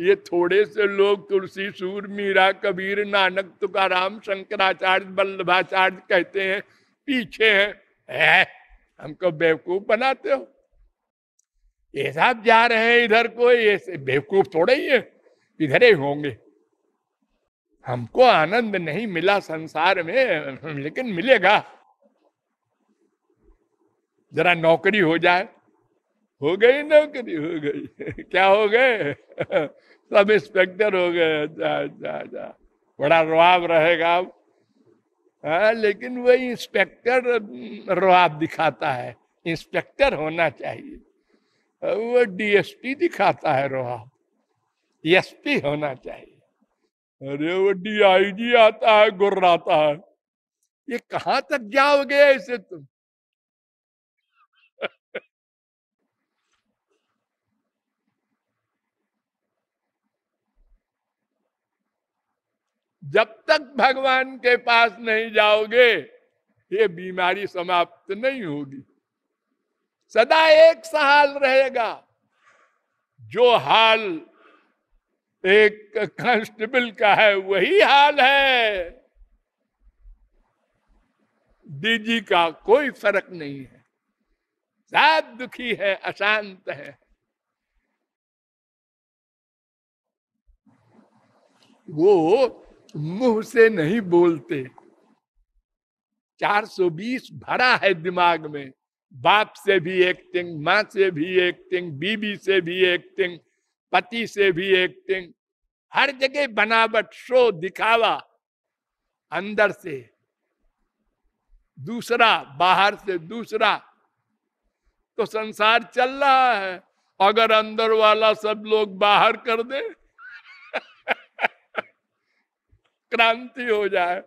ये थोड़े से लोग तुलसी, सूर, मीरा, कबीर, नानक, तुकाराम, शंकराचार्य बल्लभाचार्य कहते हैं, पीछे हैं। हमको बेवकूफ़ बनाते हो? ये साहब जा रहे हैं इधर को, ये बेवकूफ़ थोड़े ही है, इधर ही होंगे। हमको आनंद नहीं मिला संसार में, लेकिन मिलेगा। जरा नौकरी हो जाए। हो गई नौकरी, हो गई। क्या हो गए? सब इंस्पेक्टर हो गए। जा जा जा। बड़ा रुआब रहेगा अब। हाँ लेकिन वही इंस्पेक्टर रुआब दिखाता है। इंस्पेक्टर होना चाहिए। वो डीएसपी दिखाता है रुआब। एसपी होना चाहिए। अरे, वो डीआईजी आता है, गुर्राता है। ये कहाँ तक जाओगे ऐसे तुम? जब तक भगवान के पास नहीं जाओगे, ये बीमारी समाप्त नहीं होगी। सदा एक सहाल रहेगा, जो हाल एक कांस्टेबल का है, वही हाल है। डीजी का कोई फ़र्क नहीं है। सात दुखी है, अशांत है। वो मुँह से नहीं बोलते। 420 भरा है दिमाग में। बाप से भी एक्टिंग माँ से भी एक्टिंग बीबी से भी एक्टिंग पति से भी एक्टिंग हर जगह बनावट, शो, दिखावा। अंदर से। दूसरा, बाहर से दूसरा। तो संसार चल रहा है। अगर अंदर वाला सब लोग बाहर कर दे क्रांति हो जाए।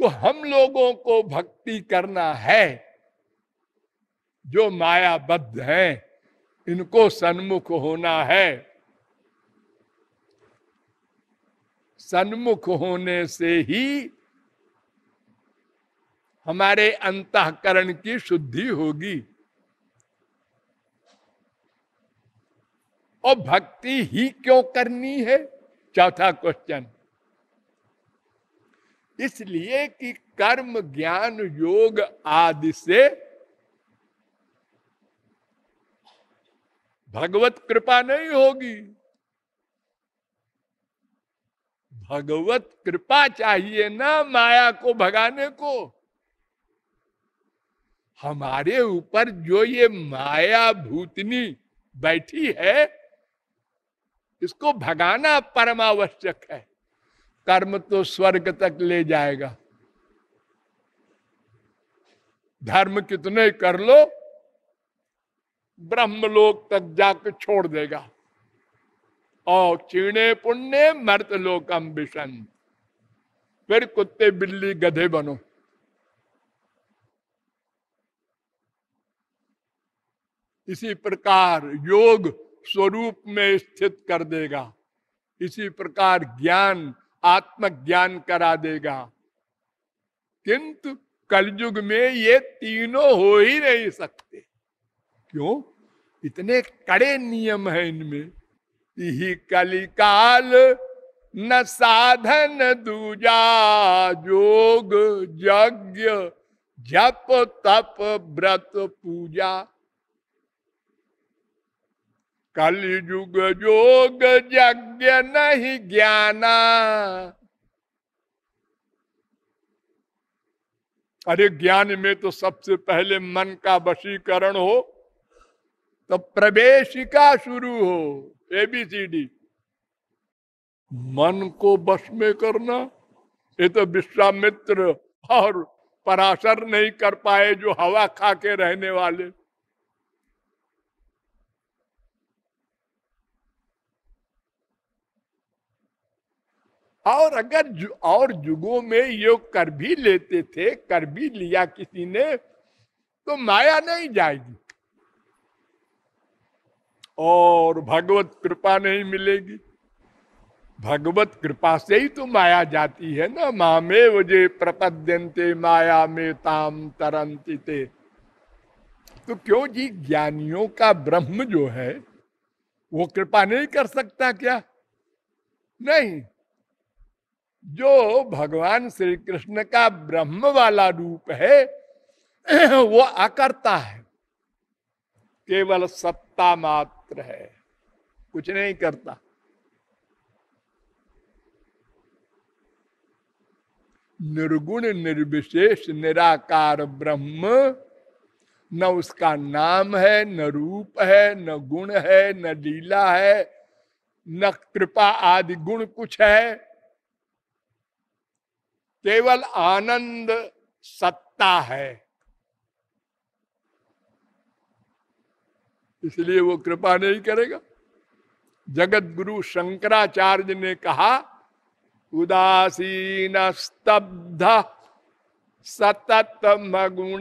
तो हम लोगों को भक्ति करना है, जो मायाबद्ध हैं, इनको सन्मुख होना है। सन्मुख होने से ही हमारे अंतकरण की शुद्धि होगी। और भक्ति ही क्यों करनी है? चौथा क्वेश्चन इसलिए कि कर्म, ज्ञान, योग आदि से भगवत कृपा नहीं होगी। भगवत कृपा चाहिए ना माया को भगाने को। हमारे ऊपर जो ये माया भूतनी बैठी है इसको भगाना परमावश्यक है। कर्म तो स्वर्ग तक ले जाएगा। धर्म कितने कर लो, ब्रह्मलोक तक जाकर छोड़ देगा। और चीणे पुण्य मर्त लोकम विषण फिर कुत्ते बिल्ली गधे बनो। इसी प्रकार योग स्वरूप में स्थित कर देगा। इसी प्रकार ज्ञान, आत्मज्ञान करा देगा। किंतु कलयुग में ये तीनों हो ही नहीं सकते। क्यों? इतने कड़े नियम है इनमें। यही कलिकाल न साधन दूजा जोग यज्ञ, जप तप व्रत पूजा। कलयुग जोग यज्ञ नहीं ज्ञाना। अरे ज्ञान में तो सबसे पहले मन का वशीकरण हो तो प्रवेशिका शुरू हो एबीसीडी मन को बस में करना, ये तो विश्वामित्र और पराशर नहीं कर पाए जो हवा खा के रहने वाले। और अगर जु, और युगों में योग कर भी लेते थे कर भी लिया किसी ने तो माया नहीं जाएगी। और भगवत कृपा नहीं मिलेगी। भगवत कृपा से ही तो माया जाती है ना मामे वजे प्रपद्यंते माया में ताम तरंती तो क्यों जी ज्ञानियों का ब्रह्म जो है वो कृपा नहीं कर सकता क्या? नहीं। जो भगवान श्री कृष्ण का ब्रह्म वाला रूप है, *clears throat* वो अकर्ता है। केवल सत्ता मात्र है, कुछ नहीं करता। निर्गुण, निर्विशेष, निराकार ब्रह्म, न उसका नाम है, न रूप है, न गुण है, न लीला है, न कृपा आदि गुण कुछ है। केवल आनंद सत्ता है। इसलिए वो कृपा नहीं करेगा। जगत गुरु शंकराचार्य ने कहा उदासीन स्तब्ध सतत मगुण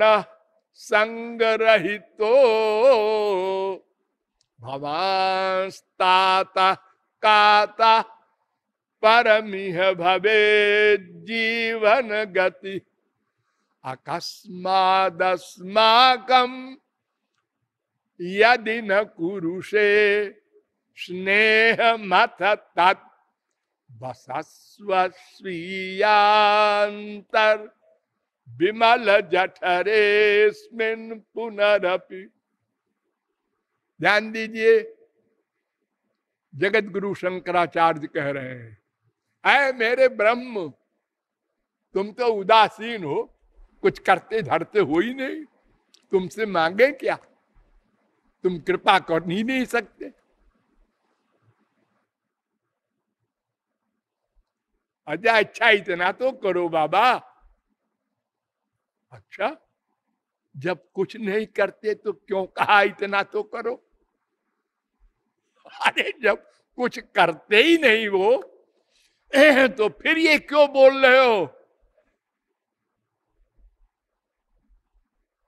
संगरहितो भवास्ता काता परमिह भवे जीवन गति अकस्मादस्माकम यदि न कुरुषे स्नेह मथ तत् बसस्वीयांतर विमल जठरे पुनरपि। ध्यान दीजिए जगत गुरु शंकराचार्य कह रहे हैं अय मेरे ब्रह्म। तुम तो उदासीन हो, कुछ करते धरते हो ही नहीं। तुमसे मांगे क्या? तुम कृपा कर ही नहीं सकते। अच्छा अच्छा इतना तो करो बाबा। अच्छा जब कुछ नहीं करते तो क्यों कहा इतना तो करो? अरे, जब कुछ करते ही नहीं वो तो फिर ये क्यों बोल रहे हो?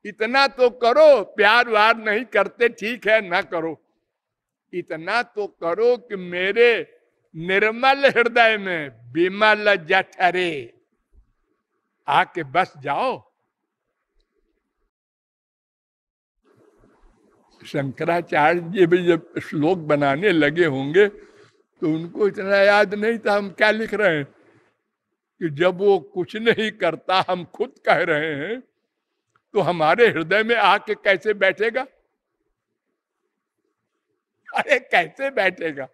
इतना तो करो, प्यार व्यार नहीं करते, ठीक है, ना करो। इतना तो करो कि मेरे निर्मल हृदय में विमल जठरे। आके बस जाओ। शंकराचार्य जी भी जब श्लोक बनाने लगे होंगे तो उनको इतना याद नहीं था, हम क्या लिख रहे हैं? कि जब वो कुछ नहीं करता, हम खुद कह रहे हैं तो हमारे हृदय में आके कैसे बैठेगा? अरे कैसे बैठेगा?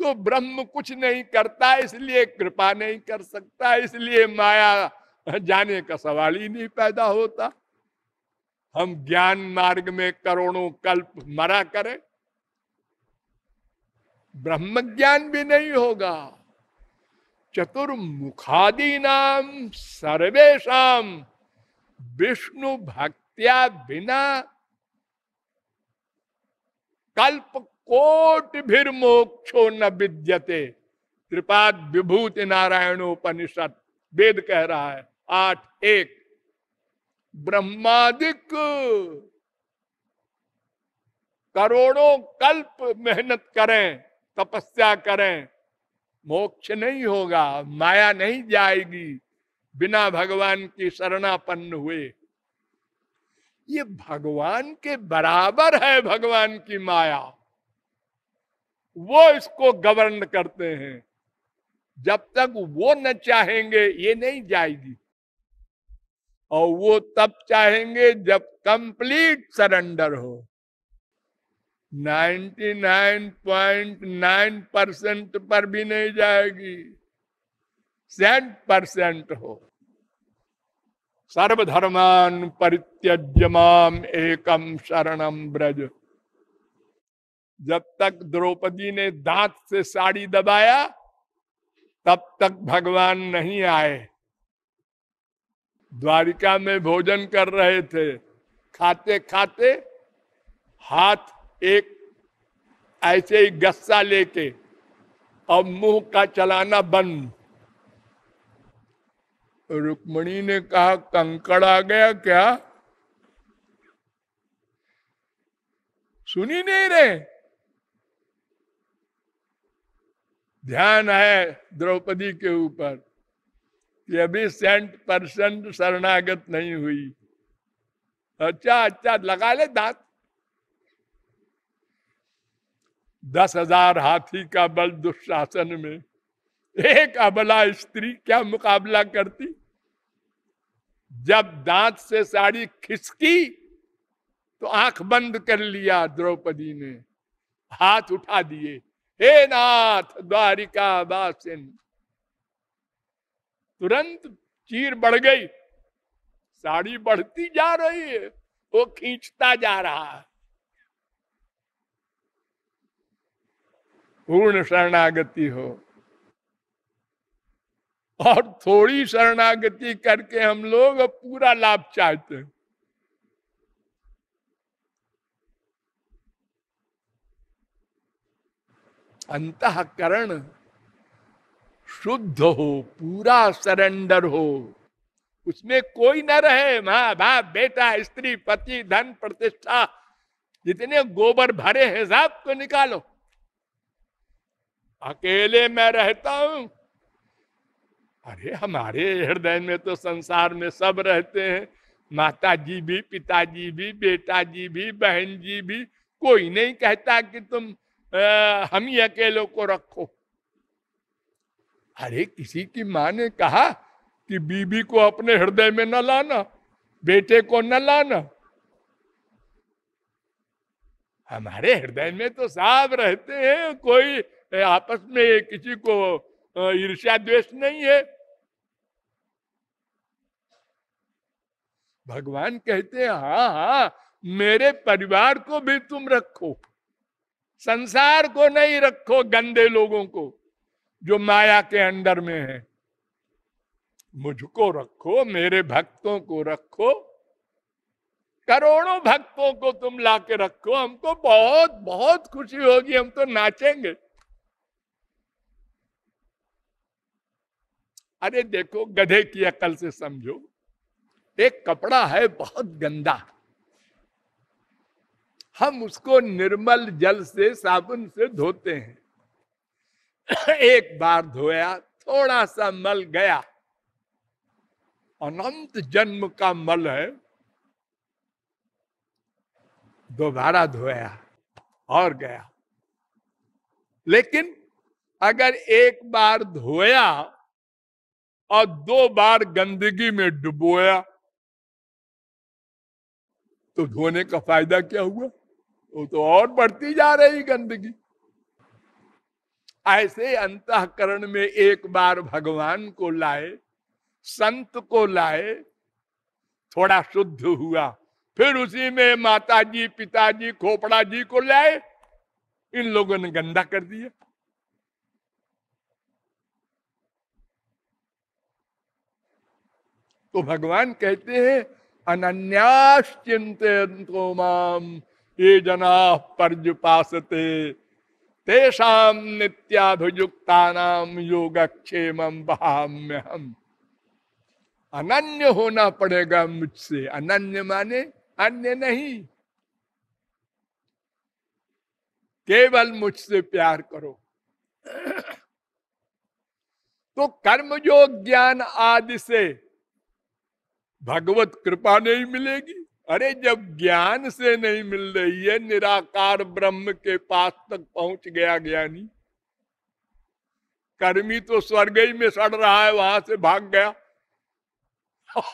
तो ब्रह्म कुछ नहीं करता, इसलिए कृपा नहीं कर सकता, इसलिए माया *laughs* जाने का सवाल ही नहीं पैदा होता। हम ज्ञान मार्ग में करोड़ों कल्प मरा करें। ब्रह्म ज्ञान भी नहीं होगा। चतुर्मुखादि नाम सर्वेशा विष्णु भक्त्या बिना कल्प कोट भीर मोक्षो न विद्यते। त्रिपाद विभूति नारायणोपनिषद वेद कह रहा है। आठ, एक। ब्रह्मादिक करोड़ों कल्प मेहनत करें, तपस्या करें। मोक्ष नहीं होगा, माया नहीं जाएगी, बिना भगवान की शरणापन्न हुए। ये भगवान के बराबर है भगवान की माया। वो इसको गवर्न करते हैं। जब तक वो न चाहेंगे, ये नहीं जाएगी। और वो तब चाहेंगे जब कंप्लीट सरेंडर हो। 99.9 परसेंट पर भी नहीं जाएगी। सेंट परसेंट हो। सर्वधर्मान परित्यजमाम एकम शरणम ब्रज। जब तक द्रौपदी ने दांत से साड़ी दबाया, तब तक भगवान नहीं आए। द्वारिका में भोजन कर रहे थे। खाते खाते हाथ एक ऐसे ही गस्सा लेके और मुँह का चलाना बंद। रुक्मणी ने कहा, कंकड़ आ गया क्या? सुनी नहीं रहे ध्यान है द्रौपदी के ऊपर। कि अभी सेंट परसेंट शरणागत नहीं हुई। अच्छा अच्छा लगा ले दांत। दस हज़ार हाथी का बल दुशासन में। एक अबला स्त्री क्या मुकाबला करती? जब दांत से साड़ी खिसकी तो आँख बंद कर लिया द्रौपदी ने। हाथ उठा दिए। हे नाथ द्वारिका बासिन तुरंत चीर बढ़ गई। साड़ी बढ़ती जा रही है, वो खींचता जा रहा है। पूर्ण शरणागति हो। और थोड़ी शरणागति करके हम लोग पूरा लाभ चाहते हैं। अंतकरण शुद्ध हो पूरा सरेंडर हो। उसमें कोई न रहे माँ बाप बेटा स्त्री पति धन प्रतिष्ठा जितने गोबर भरे हिसाब को निकालो। अकेले मैं रहता हूँ। अरे हमारे हृदय में तो संसार में सब रहते हैं। माता जी भी पिताजी भी बेटा जी भी बहन जी भी। कोई नहीं कहता कि तुम आ, हम ही अकेलों को रखो। अरे किसी की माँ ने कहा कि बीबी को अपने हृदय में न लाना, बेटे को न लाना। हमारे हृदय में तो साफ़ रहते हैं, कोई आपस में किसी को ईर्ष्या द्वेष नहीं है। भगवान कहते हैं हाँ हाँ मेरे परिवार को भी तुम रखो, संसार को नहीं रखो गंदे लोगों को। जो माया के अंडर में है। मुझको रखो, मेरे भक्तों को रखो। करोड़ों भक्तों को तुम ला के रखो। हमको बहुत बहुत खुशी होगी, हम तो नाचेंगे। अरे देखो, गधे की अकल से समझो। एक कपड़ा है, बहुत गंदा। हम उसको निर्मल जल से, साबुन से धोते हैं। *coughs* एक बार धोया, थोड़ा सा मल गया। अनंत जन्म का मल है। दोबारा धोया और गया। लेकिन अगर एक बार धोया और दो बार गंदगी में डुबोया तो धोने का फ़ायदा क्या हुआ? वो तो और बढ़ती जा रही गंदगी। ऐसे अंतकरण में एक बार भगवान को लाए, संत को लाए, थोड़ा शुद्ध हुआ। फिर उसी में माता जी पिताजी खोपड़ा जी को लाए, इन लोगों ने गंदा कर दिया। तो भगवान कहते हैं अनन्यास चिंतो माम, ये जना पर्जुपासते तेषाम नित्याभियुक्ता नाम योगक्षेम बहाम्य हम अनन्य होना पड़ेगा मुझसे। अनन्य माने अन्य नहीं। केवल मुझसे प्यार करो। तो कर्मयोग ज्ञान आदि से भगवत कृपा नहीं मिलेगी। अरे जब ज्ञान से नहीं मिल रही है, निराकार ब्रह्म के पास तक पहुँच गया ज्ञानी। कर्मी तो स्वर्ग ही में सड़ रहा है, वहाँ से भाग गया।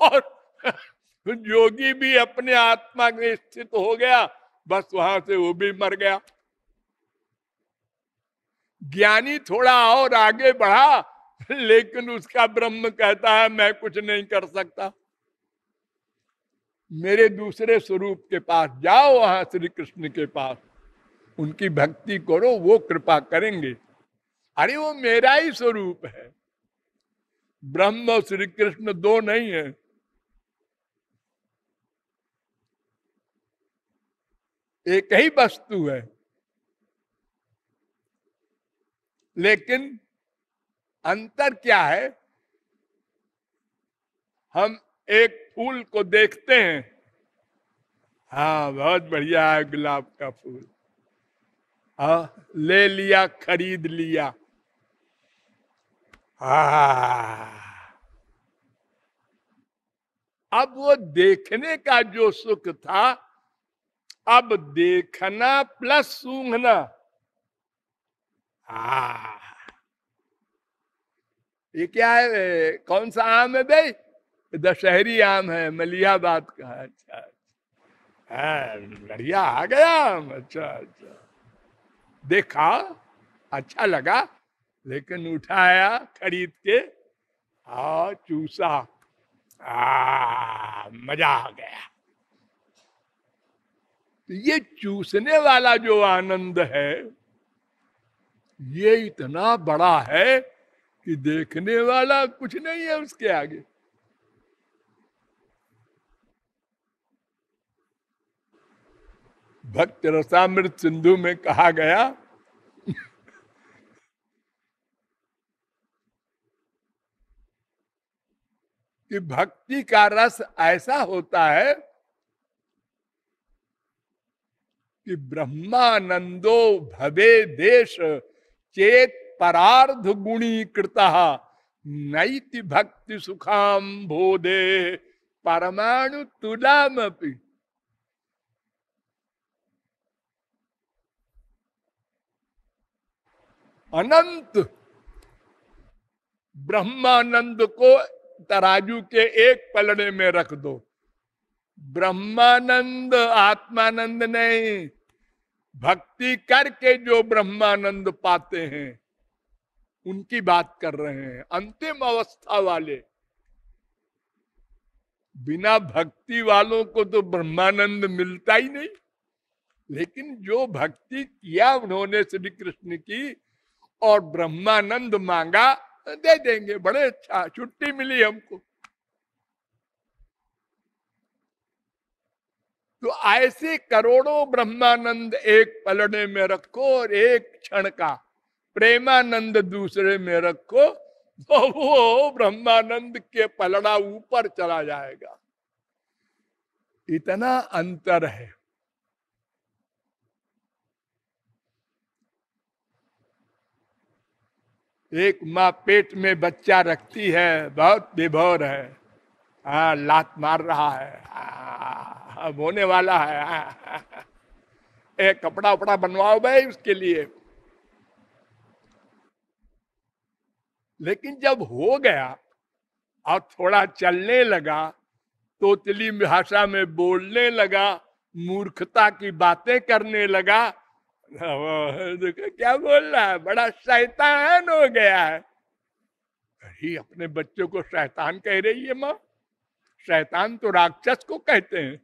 और *laughs* योगी भी अपने आत्मा में स्थित हो गया, बस वहाँ से वो भी मर गया। ज्ञानी थोड़ा और आगे बढ़ा, लेकिन उसका ब्रह्म कहता है, मैं कुछ नहीं कर सकता। मेरे दूसरे स्वरूप के पास जाओ वहाँ श्री कृष्ण के पास। उनकी भक्ति करो, वो कृपा करेंगे। अरे, वो मेरा ही स्वरूप है। ब्रह्म और श्री कृष्ण दो नहीं है। एक ही वस्तु है। लेकिन अंतर क्या है? हम एक फूल को देखते हैं। हाँ बहुत बढ़िया है गुलाब का फूल। हाँ ले लिया, खरीद लिया। हाँ। अब वो देखने का जो सुख था, अब देखना प्लस सूंघना। हाँ। ये क्या है, कौन सा आम है भाई? दशहरी आम है, मलियाबाद का अच्छा हाँ बढ़िया, आ गया। अच्छा अच्छा। देखा अच्छा लगा, लेकिन उठाया खरीद के आ चूसा। आ, मज़ा आ गया। तो ये चूसने वाला जो आनंद है, ये इतना बड़ा है कि देखने वाला कुछ नहीं है उसके आगे। भक्त रसामृत सिंधु में कहा गया, कि भक्ति का रस ऐसा होता है कि ब्रह्मानंदो भवे देश चेत परार्ध गुणी कृता, नैति भक्ति सुखाम बोधे परमाणु तुलाम अनंत। ब्रह्मानंद को तराजू के एक पलड़े में रख दो। ब्रह्मानंद, आत्मानंद नहीं। भक्ति करके जो ब्रह्मानंद पाते हैं, उनकी बात कर रहे हैं। अंतिम अवस्था वाले। बिना भक्ति वालों को तो ब्रह्मानंद मिलता ही नहीं। लेकिन जो भक्ति किया उन्होंने श्री कृष्ण की और ब्रह्मानंद मांगा, दे देंगे, बड़े अच्छा छुट्टी मिली हमको। तो ऐसे करोड़ों ब्रह्मानंद एक पलड़े में रखो और एक क्षण का प्रेमानंद दूसरे में रखो तो वो ब्रह्मानंद के पलड़ा ऊपर चला जाएगा। इतना अंतर है। एक माँ पेट में बच्चा रखती है बहुत विभोर है। हाँ लात मार रहा है। हाँ, होने वाला है। हाँ, एक कपड़ा उपड़ा बनवाओ भाई उसके लिए। लेकिन जब हो गया और थोड़ा चलने लगा तोतली भाषा में बोलने लगा मूर्खता की बातें करने लगा क्या बोल रहा है? बड़ा शैतान हो गया है। अरे, अपने बच्चों को शैतान कह रही है माँ। शैतान तो राक्षस को कहते हैं।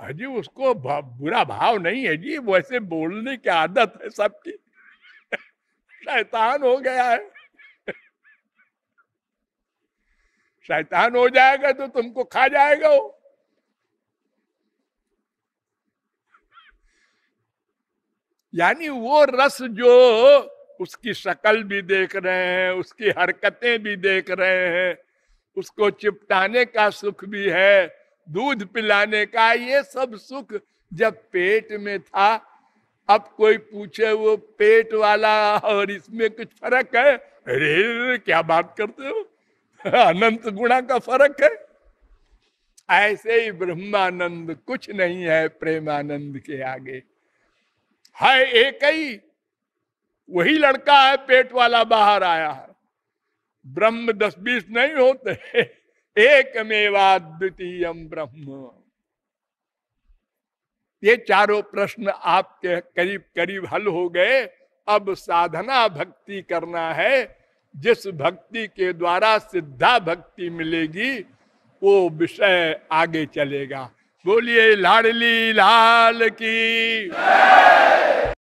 अजी, उसको बुरा भाव नहीं है जी। वैसे बोलने की आदत है सबकी। शैतान हो गया है। शैतान हो जाएगा तो तुमको खा जाएगा वो। यानी वो रस जो उसकी शक्ल भी देख रहे हैं, उसकी हरकतें भी देख रहे हैं, उसको चिपटाने का सुख भी है, दूध पिलाने का ये सब सुख जब पेट में था, अब कोई पूछे वो पेट वाला और इसमें कुछ फ़र्क है? अरे, क्या बात करते हो? अनंत गुणा का फ़र्क है। ऐसे ही ब्रह्मानंद कुछ नहीं है प्रेमानंद के आगे। है एक ही, वही लड़का है, पेट वाला बाहर आया है। ब्रह्म दस बीस नहीं होते एक मेवा द्वितीय ब्रह्म। ये चारों प्रश्न आपके करीब करीब हल हो गए। अब साधना भक्ति करना है। जिस भक्ति के द्वारा सिद्धा भक्ति मिलेगी, वो विषय आगे चलेगा। बोलिए, लाडली लाल की।